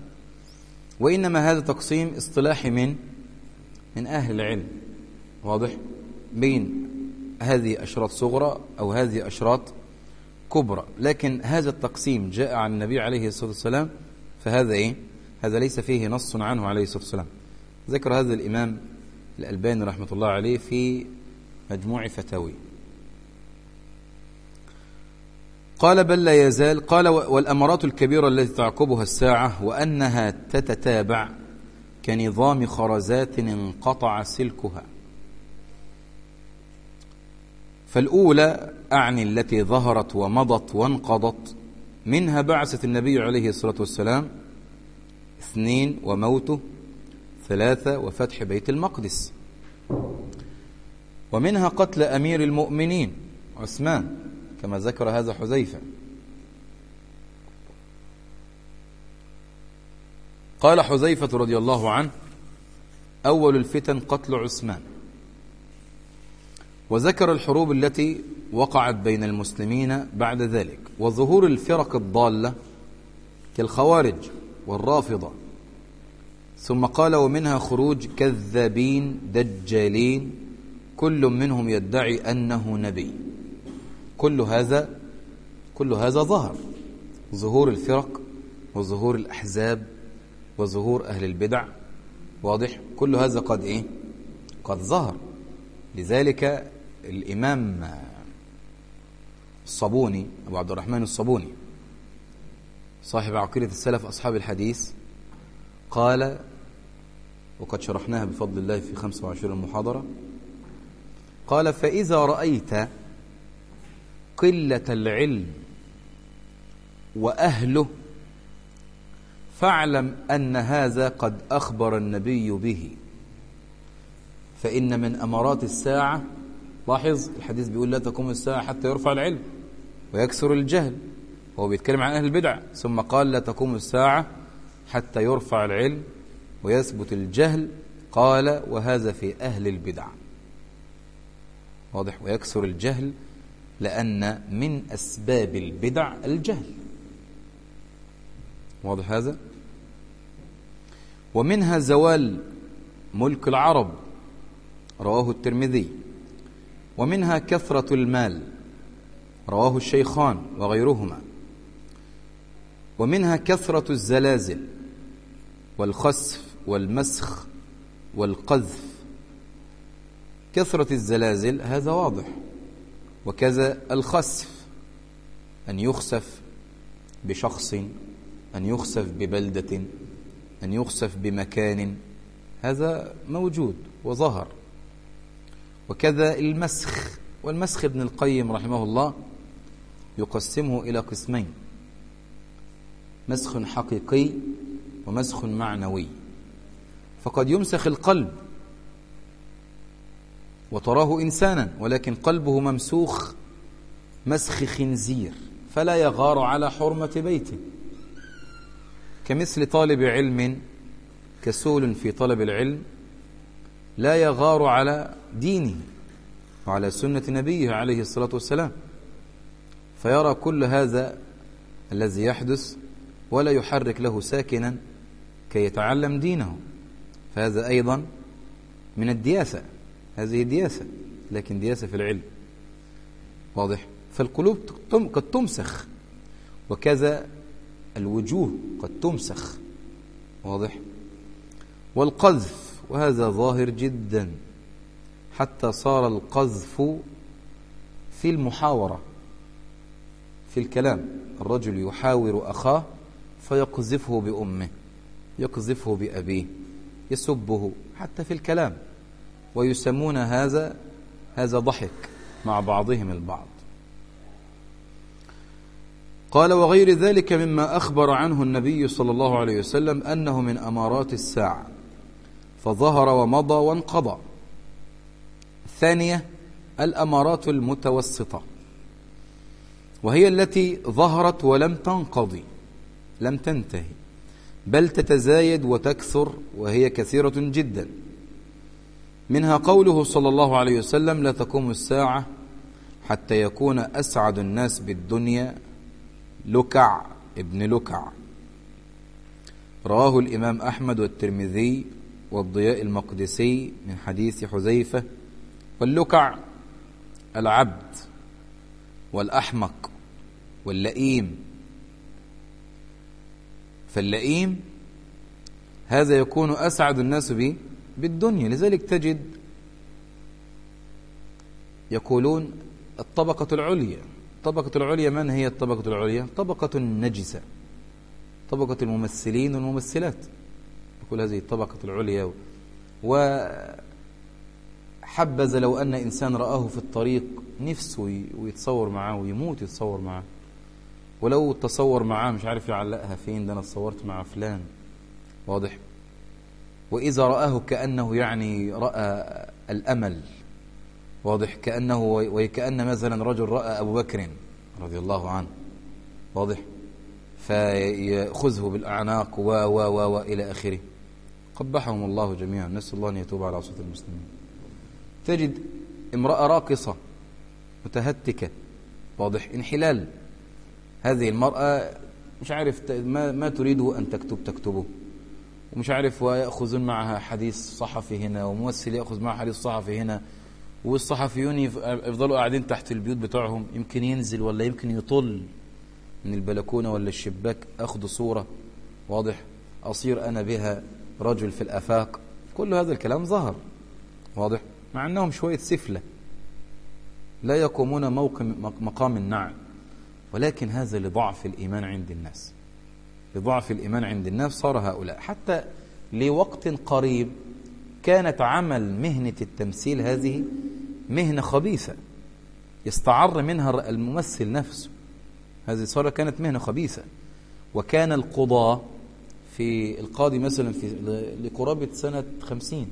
وإنما هذا تقسيم اصطلاحي من من أهل العلم. واضح؟ بين هذه أشراط صغرى أو هذه أشراط كبرى. لكن هذا التقسيم جاء عن النبي عليه الصلاة والسلام فهذا إيه؟ هذا ليس فيه نص عنه عليه الصلاة والسلام. ذكر هذا الإمام الألباني رحمة الله عليه في مجموع فتاوي. قال بل لا يزال قال والأمارات الكبيرة التي تعقبها الساعة وأنها تتتابع كنظام خرزات انقطع سلكها. فالأولى أعني التي ظهرت ومضت وانقضت منها بعثة النبي عليه الصلاة والسلام اثنين وموته ثلاثة وفتح بيت المقدس. ومنها قتل أمير المؤمنين عثمان كما ذكر هذا حذيفة. قال حذيفة رضي الله عنه أول الفتن قتل عثمان. وذكر الحروب التي وقعت بين المسلمين بعد ذلك وظهور الفرق الضالة كالخوارج والرافضة. ثم قال ومنها خروج كذابين دجالين كل منهم يدعي أنه نبي. كل هذا كل هذا ظهر. ظهور الفرق وظهور الأحزاب وظهور أهل البدع. واضح؟ كل هذا قد إيه؟ قد ظهر. لذلك الإمام الصابوني أبو عبد الرحمن الصابوني صاحب عقيدة السلف أصحاب الحديث قال وقد شرحناها بفضل الله في 25 محاضرة قال فإذا رأيت قلة العلم وأهله فاعلم أن هذا قد أخبر النبي به. فإن من أمارات الساعة لاحظ الحديث بيقول لا تقوم الساعة حتى يرفع العلم ويكسر الجهل هو بيتكلم عن أهل البدع ثم قال لا تقوم الساعة حتى يرفع العلم ويثبت الجهل قال وهذا في أهل البدع. واضح؟ ويكسر الجهل لأن من أسباب البدع الجهل. واضح هذا؟ ومنها زوال ملك العرب رواه الترمذي. ومنها كثرة المال رواه الشيخان وغيرهما. ومنها كثرة الزلازل والخسف والمسخ والقذف. كثرة الزلازل هذا واضح وكذا الخسف أن يخسف بشخص أن يخسف ببلدة. أن يخسف بمكان هذا موجود وظهر. وكذا المسخ والمسخ ابن القيم رحمه الله يقسمه إلى قسمين مسخ حقيقي ومسخ معنوي. فقد يمسخ القلب وتراه إنسانا ولكن قلبه ممسوخ مسخ خنزير فلا يغار على حرمة بيته. كمثل طالب علم كسول في طلب العلم لا يغار على دينه وعلى سنة نبيه عليه الصلاة والسلام فيرى كل هذا الذي يحدث ولا يحرك له ساكنا كي يتعلم دينه. فهذا أيضا من الدياسة هذه دياسة لكن دياسة في العلم. واضح؟ فالقلوب قد تمسخ وكذا الوجوه قد تمسخ. واضح؟ والقذف وهذا ظاهر جدا. حتى صار القذف في المحاورة في الكلام. الرجل يحاور أخاه فيقذفه بأمه يقذفه بأبيه يسبه حتى في الكلام. ويسمون هذا هذا ضحك مع بعضهم البعض. قال وغير ذلك مما أخبر عنه النبي صلى الله عليه وسلم أنه من أمارات الساعة فظهر ومضى وانقضى. الثانية الأمارات المتوسطة وهي التي ظهرت ولم تنقضي لم تنتهي بل تتزايد وتكثر وهي كثيرة جدا. منها قوله صلى الله عليه وسلم لا تقوم الساعة حتى يكون أسعد الناس بالدنيا لكع ابن لكع. رواه الإمام أحمد والترمذي والضياء المقدسي من حديث حذيفة واللكع العبد والأحمق واللئيم. فاللئيم هذا يكون أسعد الناس به بالدنيا لذلك تجد يقولون الطبقة العليا. الطبقة العليا من هي الطبقة العليا؟ طبقة نجسة طبقة الممثلين والممثلات. يقول هذه الطبقة العليا. وحبذا لو أن إنسان رآه في الطريق نفسه ويتصور معاه ويموت يتصور معاه. ولو تصور معاه مش عارف يعلقها فين ده أنا تصورت مع فلان. واضح. وإذا رآه كأنه يعني رأى الأمل. واضح كأنه وكأن مثلا رجل رأى أبو بكر رضي الله عنه. واضح؟ فيأخذه بالأعناق و و و و إلى آخره. قبحهم الله جميعا. نسأل الله أن يتوب على عصوة المسلمين. تجد امرأة راقصة متهتكة. واضح؟ انحلال. هذه المرأة مش عارف ما, ما تريده أن تكتب تكتبه. ومش عارف ويأخذون معها حديث صحفي هنا وممثل يأخذ معها حديث صحفي هنا. والصحفيون يفضلوا قاعدين تحت البيوت بتوعهم. يمكن ينزل ولا يمكن يطل من البلكونة ولا الشباك. أخذ صورة. واضح. أصير أنا بها رجل في الأفاق. كل هذا الكلام ظهر. واضح. مع أنهم شوية سفلة. لا يقومون مقام النعم ولكن هذا لضعف الإيمان عند الناس. لضعف الإيمان عند الناس. صار هؤلاء. حتى لوقت قريب كانت عمل مهنة التمثيل هذه مهنة خبيثة. يستعر منها الممثل نفسه. هذه صارت كانت مهنة خبيثة. وكان القضاة في القاضي مثلا في لقرابة سنة خمسين.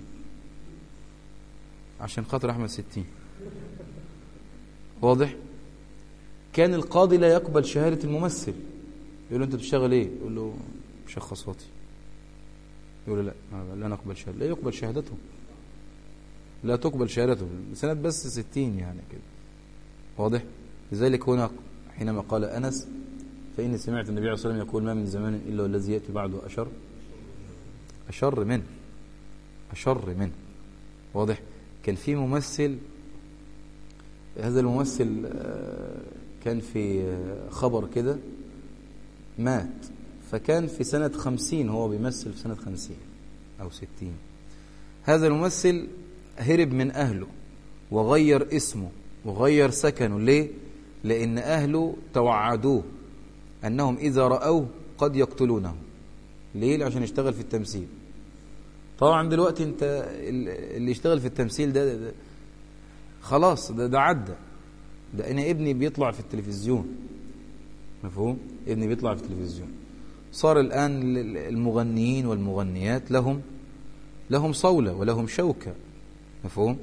عشان خاطر أحمد ستين. واضح؟ كان القاضي لا يقبل شهادة الممثل. يقول له أنت بتشتغل إيه؟ يقول له مشخصاتي يقول لا لا نقبل شهادته لا يقبل شهادته لا تقبل شهادته سنة بس ستين يعني كده. واضح؟ لذلك هنا حينما قال أنس فإني سمعت النبي عليه الصلاة والسلام يقول ما من زمان إلا والذي يأتي بعده أشر. أشر منه أشر منه واضح؟ كان في ممثل هذا الممثل كان في خبر كده مات. فكان في سنة خمسين هو بيمثل في سنة خمسين أو ستين. هذا الممثل هرب من أهله وغير اسمه وغير سكنه. ليه؟ لأن أهله توعدوه أنهم إذا رأوه قد يقتلونه. ليه؟ عشان يشتغل في التمثيل. طبعا دلوقتي أنت اللي يشتغل في التمثيل ده, ده خلاص ده, ده عدى. ده أنا ابني بيطلع في التلفزيون. مفهوم؟ ابني بيطلع في التلفزيون. صار الآن المغنيين والمغنيات لهم لهم صولة ولهم شوكة. مفهوم؟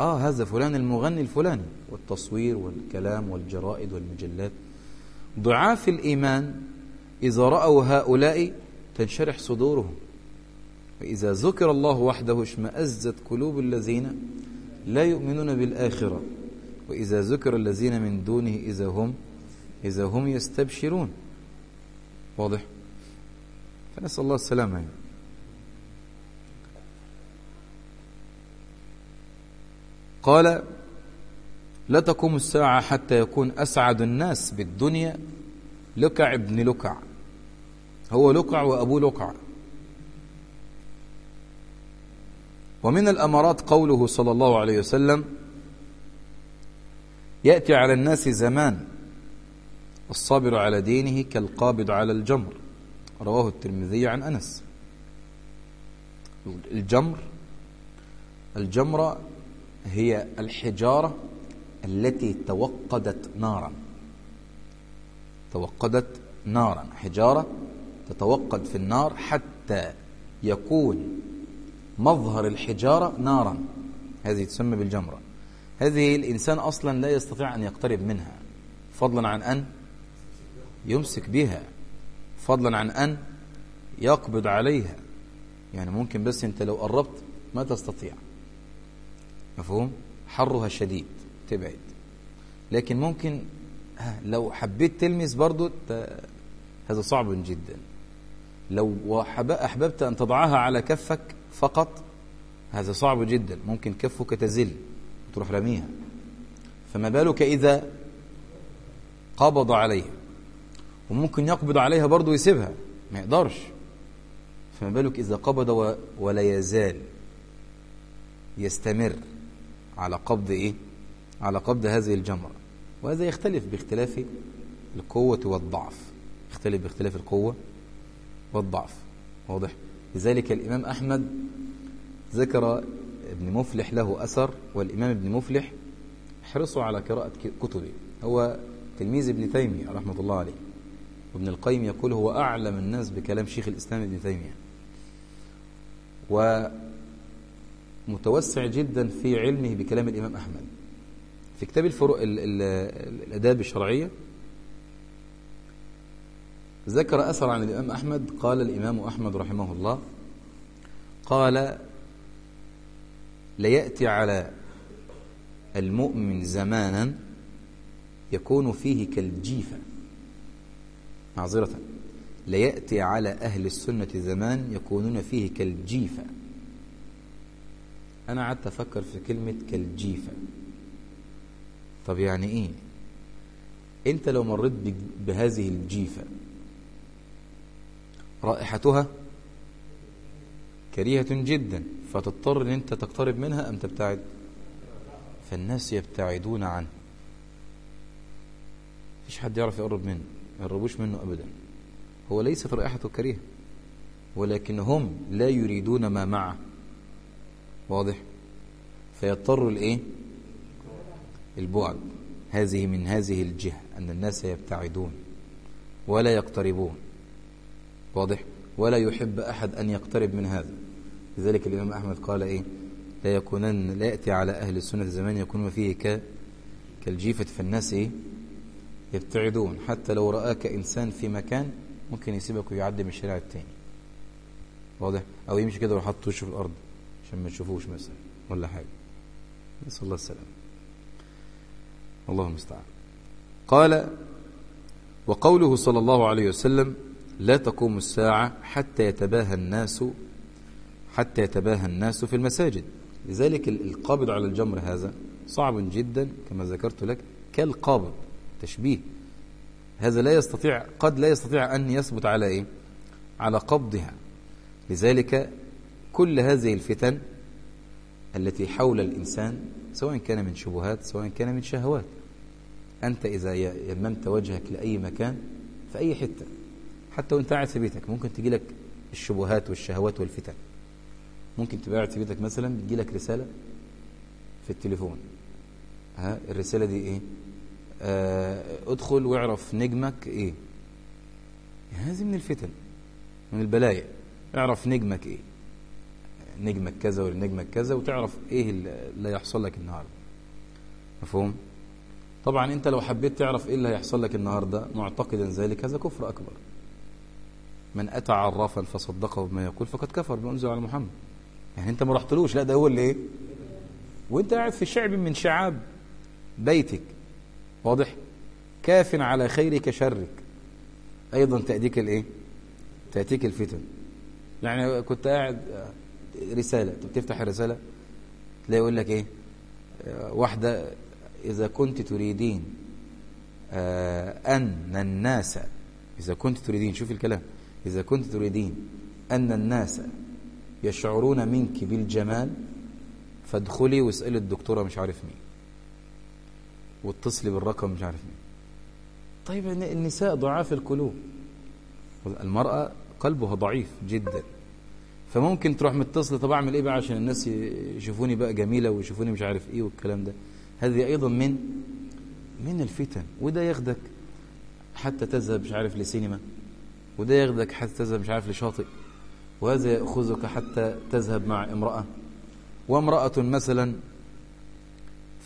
آه هذا فلان المغني الفلاني. والتصوير والكلام والجرائد والمجلات. ضعاف الإيمان إذا رأوا هؤلاء تنشرح صدورهم. وإذا ذكر الله وحده اشمأزت قلوب الذين لا يؤمنون بالآخرة. وإذا ذكر الذين من دونه إذا هم إذا هم يستبشرون. واضح؟ فنسأل الله السلامة. يعني. قال لا تقوم الساعة حتى يكون أسعد الناس بالدنيا لكع ابن لكع. هو لكع وأبو لكع. ومن الأمارات قوله صلى الله عليه وسلم يأتي على الناس زمان الصابر على دينه كالقابض على الجمر. رواه الترمذي عن أنس. الجمر الجمرة هي الحجارة التي توقدت نارا. توقدت نارا. حجارة تتوقد في النار حتى يكون مظهر الحجارة نارا. هذه تسمى بالجمرة. هذه الإنسان أصلا لا يستطيع أن يقترب منها. فضلا عن أن يمسك بها فضلا عن أن يقبض عليها. يعني ممكن بس أنت لو قربت ما تستطيع. مفهوم؟ حرها شديد تبعد. لكن ممكن لو حبيت تلمس برضو هذا صعب جدا. لو أحببت أن تضعها على كفك فقط هذا صعب جدا. ممكن كفك تزل وتروح رميها. فما بالك إذا قبض عليها؟ وممكن يقبض عليها برضه ويسيبها. ما يقدرش. فما بالك إذا قبض ولا يزال يستمر على قبض إيه؟ على قبض هذه الجمرة. وهذا يختلف باختلاف القوة والضعف. يختلف باختلاف القوة والضعف. واضح؟ لذلك الإمام أحمد ذكر ابن مفلح له أثر والإمام ابن مفلح احرصوا على قراءة كتبه. هو تلميذ ابن تيمية رحمة الله عليه. وابن القيم يقول هو أعلم الناس بكلام شيخ الإسلام ابن تيمية. ومتوسع جدا في علمه بكلام الإمام أحمد. في كتاب الفروق الأداب الشرعية ذكر أثر عن الإمام أحمد. قال الإمام أحمد رحمه الله قال ليأتي على المؤمن زمانا يكون فيه كالجيفة. معذرة. ليأتي على أهل السنة زمان يكونون فيه كالجيفة. أنا قعدت أفكر في كلمة كالجيفة. طب يعني إيه؟ أنت لو مريت بهذه الجيفة رائحتها كريهة جدا فتضطر إن أنت تقترب منها أم تبتعد؟ فالناس يبتعدون عنه. مفيش حد يعرف يقرب منه. ما منه ابدا. هو ليست رائحته كريهة ولكن هم لا يريدون ما معه. واضح؟ فيضطر الإيه؟ البعد. هذه من هذه الجهة أن الناس يبتعدون ولا يقتربون. واضح؟ ولا يحب أحد أن يقترب من هذا. لذلك الإمام أحمد قال إيه؟ لا يكونن لا يأتي على أهل السنة زمان يكون فيه ك كالجيفة فالناس إيه؟ يبتعدون. حتى لو رآك إنسان في مكان ممكن يسيبك ويعدي من الشارع التاني. واضح؟ أو يمشي كده ويحط وشه في الأرض عشان ما تشوفوش مثلا ولا حاجة. نسأل الله السلام الله المستعان قال وقوله صلى الله عليه وسلم لا تقوم الساعة حتى يتباهى الناس حتى يتباهى الناس في المساجد. لذلك القابض على الجمر هذا صعب جدا كما ذكرت لك كالقابض. تشبيه هذا لا يستطيع قد لا يستطيع أن يثبت على إيه؟ على قبضها. لذلك كل هذه الفتن التي حول الإنسان سواء كان من شبهات سواء كان من شهوات أنت إذا يممت وجهك لأي مكان في أي حتة حتى وانت قاعد في بيتك ممكن تجي لك الشبهات والشهوات والفتن. ممكن تبقى قاعد في بيتك مثلا بتجي لك رسالة في التليفون. ها الرسالة دي إيه؟ ادخل واعرف نجمك إيه. هذه من الفتن من البلايا. اعرف نجمك إيه. نجمك كذا ولا نجمك كذا وتعرف إيه اللي هيحصل لك النهارده. مفهوم؟ طبعا انت لو حبيت تعرف إيه اللي هيحصل لك النهارده معتقدا ذلك هذا كفر أكبر. من اتى عرافا فصدقه بما يقول فقد كفر بما أنزل على محمد. يعني انت ما رحتلوش لا ده هو اللي إيه؟ وانت قاعد في شعب من شعاب بيتك. واضح؟ كاف على خيرك شرك. أيضا تأتيك الإيه؟ تأتيك الفتن. يعني كنت قاعد رسالة. بتفتح الرسالة تلاقي يقول لك إيه؟ واحدة إذا كنت تريدين أن الناس إذا كنت تريدين شوف الكلام. إذا كنت تريدين أن الناس يشعرون منك بالجمال فادخلي واسألي الدكتورة مش عارف مين. واتصلي بالرقم مش عارف مين. طيب النساء ضعاف القلوب. المرأة قلبها ضعيف جدا. فممكن تروح متصلة طب أعمل إيه بقى عشان الناس يشوفوني بقى جميلة ويشوفوني مش عارف إيه والكلام ده؟ هذه أيضا من من الفتن وده ياخدك حتى تذهب مش عارف لسينما وده ياخدك حتى تذهب مش عارف لشاطئ وهذا يأخذك حتى تذهب مع امرأة. وامرأة مثلا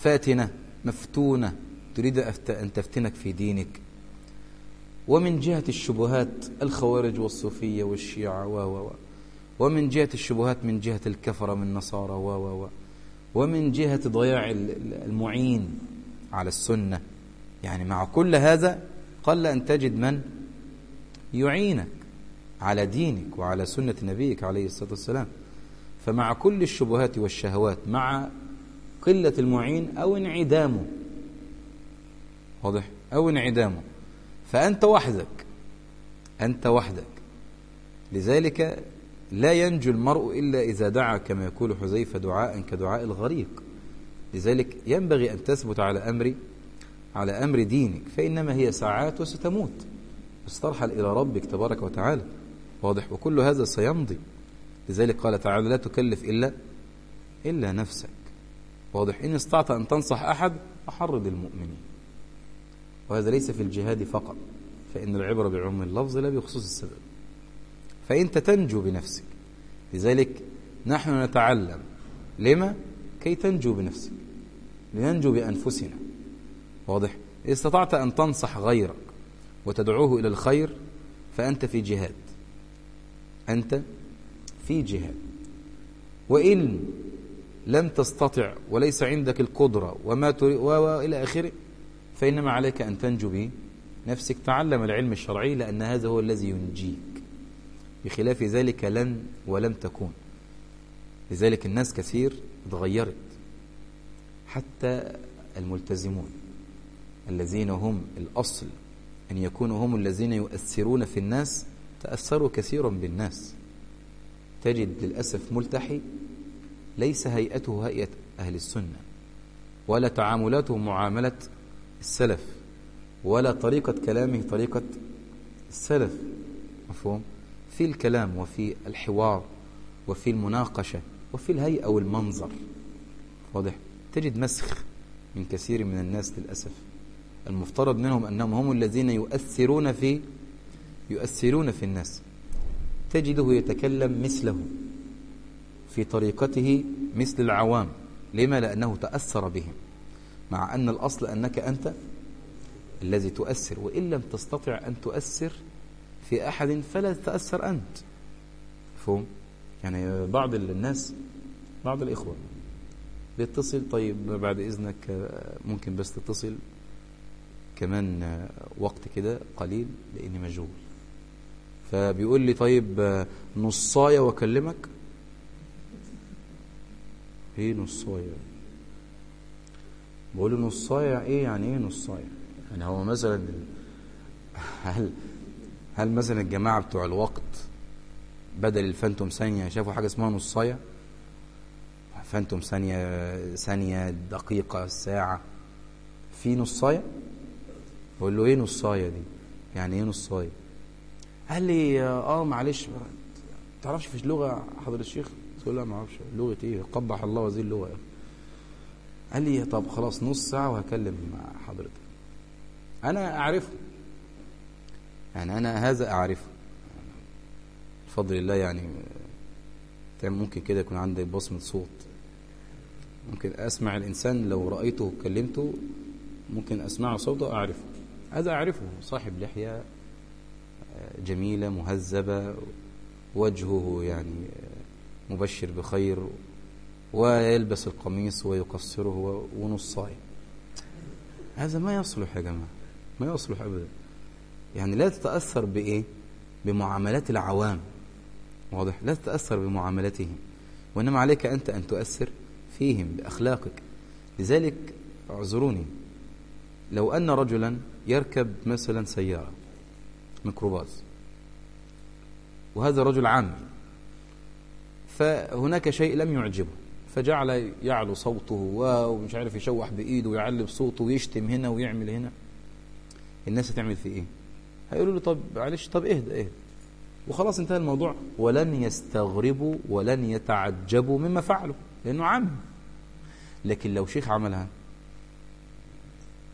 فاتنة مفتونة تريد أن تفتنك في دينك. ومن جهة الشبهات الخوارج والصوفية والشيعة و و ومن جهة الشبهات من جهة الكفرة من نصارى و و ومن جهة ضياع المعين على السنة. يعني مع كل هذا قل أن تجد من يعينك على دينك وعلى سنة نبيك عليه الصلاة والسلام. فمع كل الشبهات والشهوات مع قلة المعين أو انعدامه. واضح؟ أو انعدامه. فأنت وحدك. أنت وحدك. لذلك لا ينجو المرء إلا إذا دعا كما يقول حذيفة دعاء كدعاء الغريق. لذلك ينبغي أن تثبت على أمر على أمر دينك فإنما هي ساعات وستموت. استرحل إلى ربك تبارك وتعالى. واضح؟ وكل هذا سيمضي. لذلك قال تعالى لا تكلف إلا إلا نفسك. واضح. إن استطعت أن تنصح أحد أحرض المؤمنين وهذا ليس في الجهاد فقط فإن العبرة بعموم اللفظ لا بخصوص السبب. فأنت تنجو بنفسك لذلك نحن نتعلم. لما؟ كي تنجو بنفسك لننجو بأنفسنا. واضح. إذا استطعت أن تنصح غيرك وتدعوه إلى الخير فأنت في جهاد. أنت في جهاد. وإن لم تستطع وليس عندك القدرة وما تريد وإلى آخره فإنما عليك أن تنجو بنفسك تعلم العلم الشرعي لأن هذا هو الذي ينجيك. بخلاف ذلك لن ولم تكون لذلك الناس كثير تغيرت. حتى الملتزمون الذين هم الأصل أن يكونوا هم الذين يؤثرون في الناس تأثروا كثيرا بالناس. تجد للأسف ملتحي ليس هيئته هيئة أهل السنة ولا تعاملاته معاملة السلف ولا طريقة كلامه طريقة السلف. مفهوم؟ في الكلام وفي الحوار وفي المناقشة وفي الهيئة والمنظر. واضح؟ تجد مسخ من كثير من الناس للأسف. المفترض منهم أنهم هم الذين يؤثرون في يؤثرون في الناس. تجده يتكلم مثله. في طريقته مثل العوام. لما لأنه تأثر بهم. مع أن الأصل أنك أنت الذي تؤثر. وإن لم تستطع أن تؤثر في أحد فلا تتأثر أنت. فهم يعني بعض الناس بعض الإخوة بيتصل طيب بعد إذنك ممكن بس تتصل كمان وقت كده قليل لأني مشغول فبيقول لي طيب نصاية وأكلمك إيه نصاية بقول له نصاية إيه يعني إيه نصاية يعني هو مثلا هل هل مثلا الجماعة بتوع الوقت بدل الفانتوم ثانية شافوا حاجة اسمها نصاية فانتوم ثانية ثانية دقيقة ساعة. في نصاية بقول له إيه نصاية دي؟ يعني إيه نصاية قال لي آه معلش تعرفش في اللغة حضر الشيخ؟ قلت له لا ما أعرفش. لغة إيه؟ قبح الله وزير اللغة. قال لي طب خلاص نص ساعة وهكلم حضرتك. أنا أعرفه. يعني أنا هذا أعرفه. بفضل الله يعني ممكن كده يكون عندي بصمة صوت. ممكن أسمع الإنسان لو رأيته وكلمته ممكن أسمع صوته أعرفه. هذا أعرفه. صاحب لحية جميلة مهذبة وجهه يعني مبشر بخير ويلبس القميص ويقصره ونصاي. هذا ما يصلح يا جماعة ما يصلح أبدا. يعني لا تتأثر بإيه؟ بمعاملات العوام. واضح؟ لا تتأثر بمعاملتهم. وإنما عليك أنت أن تؤثر فيهم بأخلاقك. لذلك اعذروني. لو أن رجلا يركب مثلا سيارة ميكروباص وهذا رجل عام فهناك شيء لم يعجبه. فجعل يعلو صوته ومش عارف يشوح بإيده ويعلي بصوته ويشتم هنا ويعمل هنا. الناس هتعمل فيه إيه؟ هيقولوا له طب معلش طب اهدى اهدى وخلاص انتهى الموضوع. ولن يستغربوا ولن يتعجبوا مما فعلوا لأنه عام. لكن لو شيخ عملها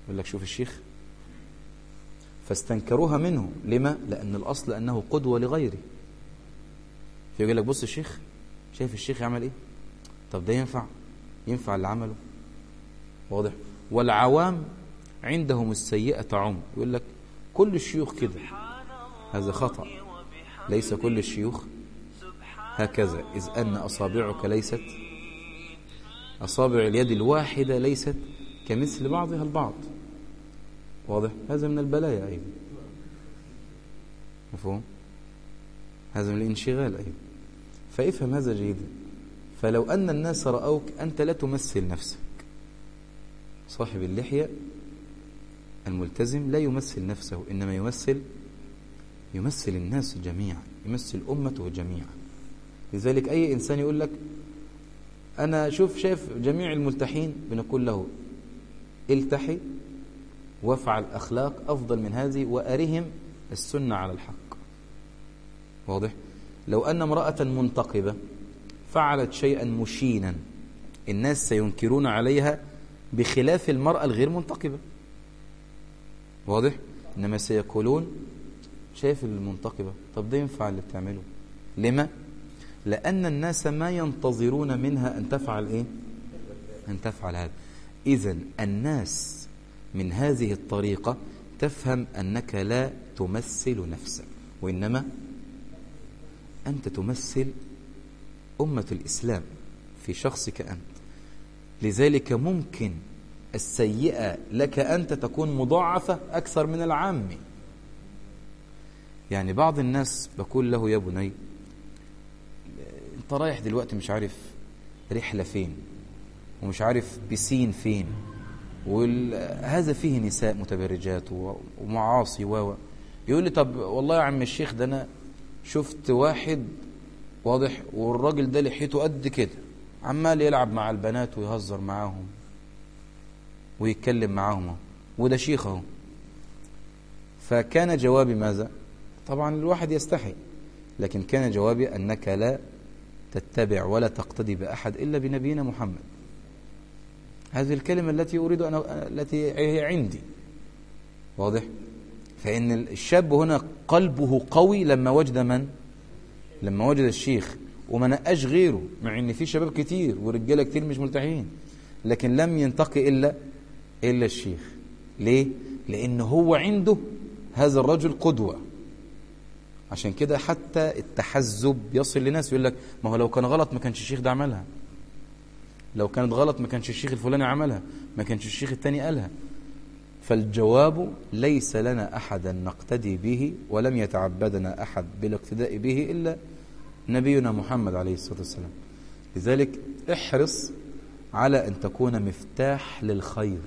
يقول لك شوف الشيخ فاستنكروها منه. لما؟ لأن الأصل أنه قدوة لغيره. فيقول لك بص الشيخ شايف الشيخ يعمل إيه؟ طب ده ينفع؟ ينفع اللي عمله؟ واضح. والعوام عندهم السيئة تعم يقول لك كل الشيوخ كده. هذا خطأ. ليس كل الشيوخ هكذا. إذ أن أصابعك ليست أصابع اليد الواحدة ليست كمثل بعضها البعض. واضح. هذا من البلايا أيضا. مفهوم؟ هذا من الانشغال أيضا. فافهم هذا جيدا فلو أن الناس رأوك أنت لا تمثل نفسك. صاحب اللحية الملتزم لا يمثل نفسه إنما يمثل يمثل الناس جميعا يمثل أمته جميعا. لذلك أي إنسان يقول لك أنا شوف شايف جميع الملتحين بنقول له التحي وافعل أخلاق أفضل من هذه وأرهم السنة على الحق. واضح؟ لو أن امرأة منتقبة فعلت شيئا مشينا الناس سينكرون عليها بخلاف المرأة الغير منتقبة. واضح؟ إنما سيقولون شايف المنتقبة. طب ده ينفع اللي بتعمله. لما؟ لأن الناس ما ينتظرون منها أن تفعل إيه؟ أن تفعل هذا. إذا الناس من هذه الطريقة تفهم أنك لا تمثل نفسك وإنما أنت تمثل أمة الإسلام في شخصك أنت. لذلك ممكن السيئة لك أنت تكون مضاعفة أكثر من العام. يعني بعض الناس بقول له يا بني أنت رايح دلوقتي مش عارف رحلة فين ومش عارف بسين فين وهذا فيه نساء متبرجات ومعاصي و. يقول لي طب والله يا عم الشيخ ده أنا شفت واحد واضح والراجل ده لحيته قد كده عمال يلعب مع البنات ويهزر معاهم ويتكلم معاهم وده شيخ اهو. فكان جوابي ماذا؟ طبعا الواحد يستحي لكن كان جوابي أنك لا تتبع ولا تقتدي بأحد إلا بنبينا محمد. هذه الكلمة التي أريد أن التي هي عندي. واضح؟ فإن الشاب هنا قلبه قوي لما وجد من؟ لما وجد الشيخ. وما نقاش غيره مع إن في شباب كتير ورجالة كتير مش ملتحين. لكن لم ينتقي إلا إلا الشيخ. ليه؟ لأن هو عنده هذا الرجل قدوة. عشان كده حتى التحزب يصل لناس يقول لك ما هو لو كان غلط ما كانش الشيخ ده عملها. لو كانت غلط ما كانش الشيخ الفلاني عملها. ما كانش الشيخ التاني قالها. فالجواب ليس لنا أحدا نقتدي به ولم يتعبدنا أحد بالاقتداء به إلا نبينا محمد عليه الصلاة والسلام. لذلك احرص على أن تكون مفتاح للخير.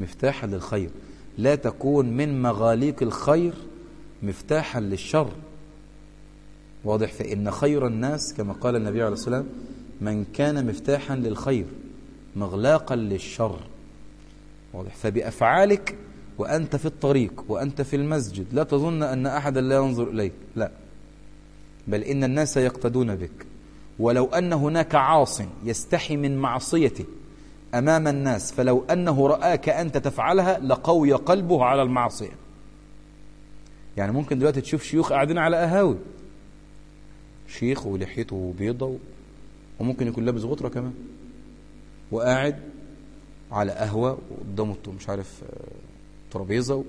مفتاحا للخير. لا تكون من مغاليق الخير مفتاحا للشر. واضح؟ فإن خير الناس كما قال النبي عليه الصلاة والسلام من كان مفتاحا للخير مغلاقا للشر. واضح. فبأفعالك وأنت في الطريق وأنت في المسجد. لا تظن أن أحدا لا ينظر إليك. لا. بل إن الناس يقتدون بك. ولو أن هناك عاص يستحي من معصيته أمام الناس فلو أنه رآك أنت تفعلها لقوي قلبه على المعصية. يعني ممكن دلوقتي تشوف شيوخ قاعدين على قهاوي. شيخ ولحيته بيضة وممكن يكون لابس غطرة كمان. وقاعد على قهوة وقدامه مش عارف ترابيزة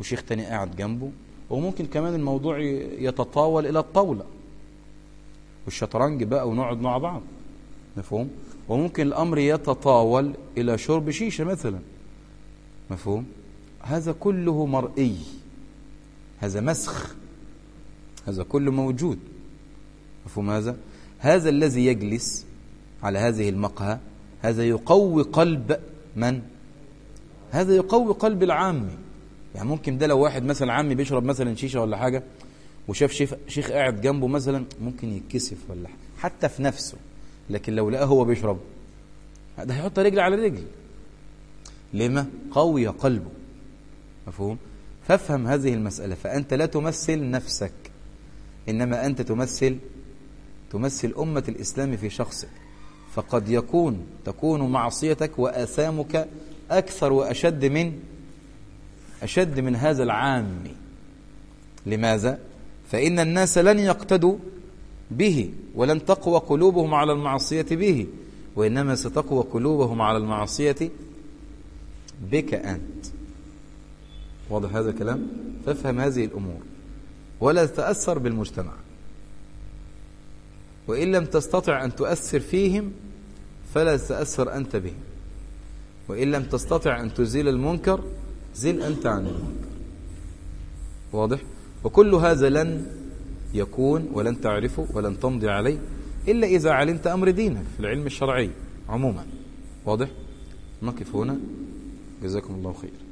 وشيخ تاني قاعد جنبه. وممكن كمان الموضوع يتطاول إلى الطاولة والشطرنج بقى ونقعد مع بعض. مفهوم؟ وممكن الأمر يتطاول إلى شرب شيشة مثلا. مفهوم؟ هذا كله مرئي. هذا مسخ. هذا كله موجود. مفهوم هذا؟ هذا الذي يجلس على هذه المقهى هذا يقوي قلب من؟ هذا يقوي قلب العامي يعني ممكن ده لو واحد مثلا عمي بيشرب مثلا شيشة ولا حاجة وشاف شيخ, شيخ قاعد جنبه مثلا ممكن يتكسف ولا حاجة. حتى في نفسه. لكن لو لقاه هو بيشرب ده هيحط رجل على رجل. لما قوي قلبه. مفهوم؟ فافهم هذه المسألة. فأنت لا تمثل نفسك إنما أنت تمثل تمثل أمة الإسلام في شخصك. فقد يكون تكون معصيتك وآثامك أكثر وأشد من أشد من هذا العام لماذا؟ فإن الناس لن يقتدوا به ولن تقوى قلوبهم على المعصية به وإنما ستقوى قلوبهم على المعصية بك أنت واضح هذا الكلام؟ فافهم هذه الأمور ولا تتأثر بالمجتمع وإن لم تستطع أن تؤثر فيهم فلا تتأثر أنت بهم وإن لم تستطع أن تزيل المنكر زل أنت عن المنكر. واضح؟ وكل هذا لن يكون ولن تعرفه ولن تمضي عليه إلا إذا علمت أمر دينك في العلم الشرعي عموما. واضح؟ نقف هنا. جزاكم الله خير.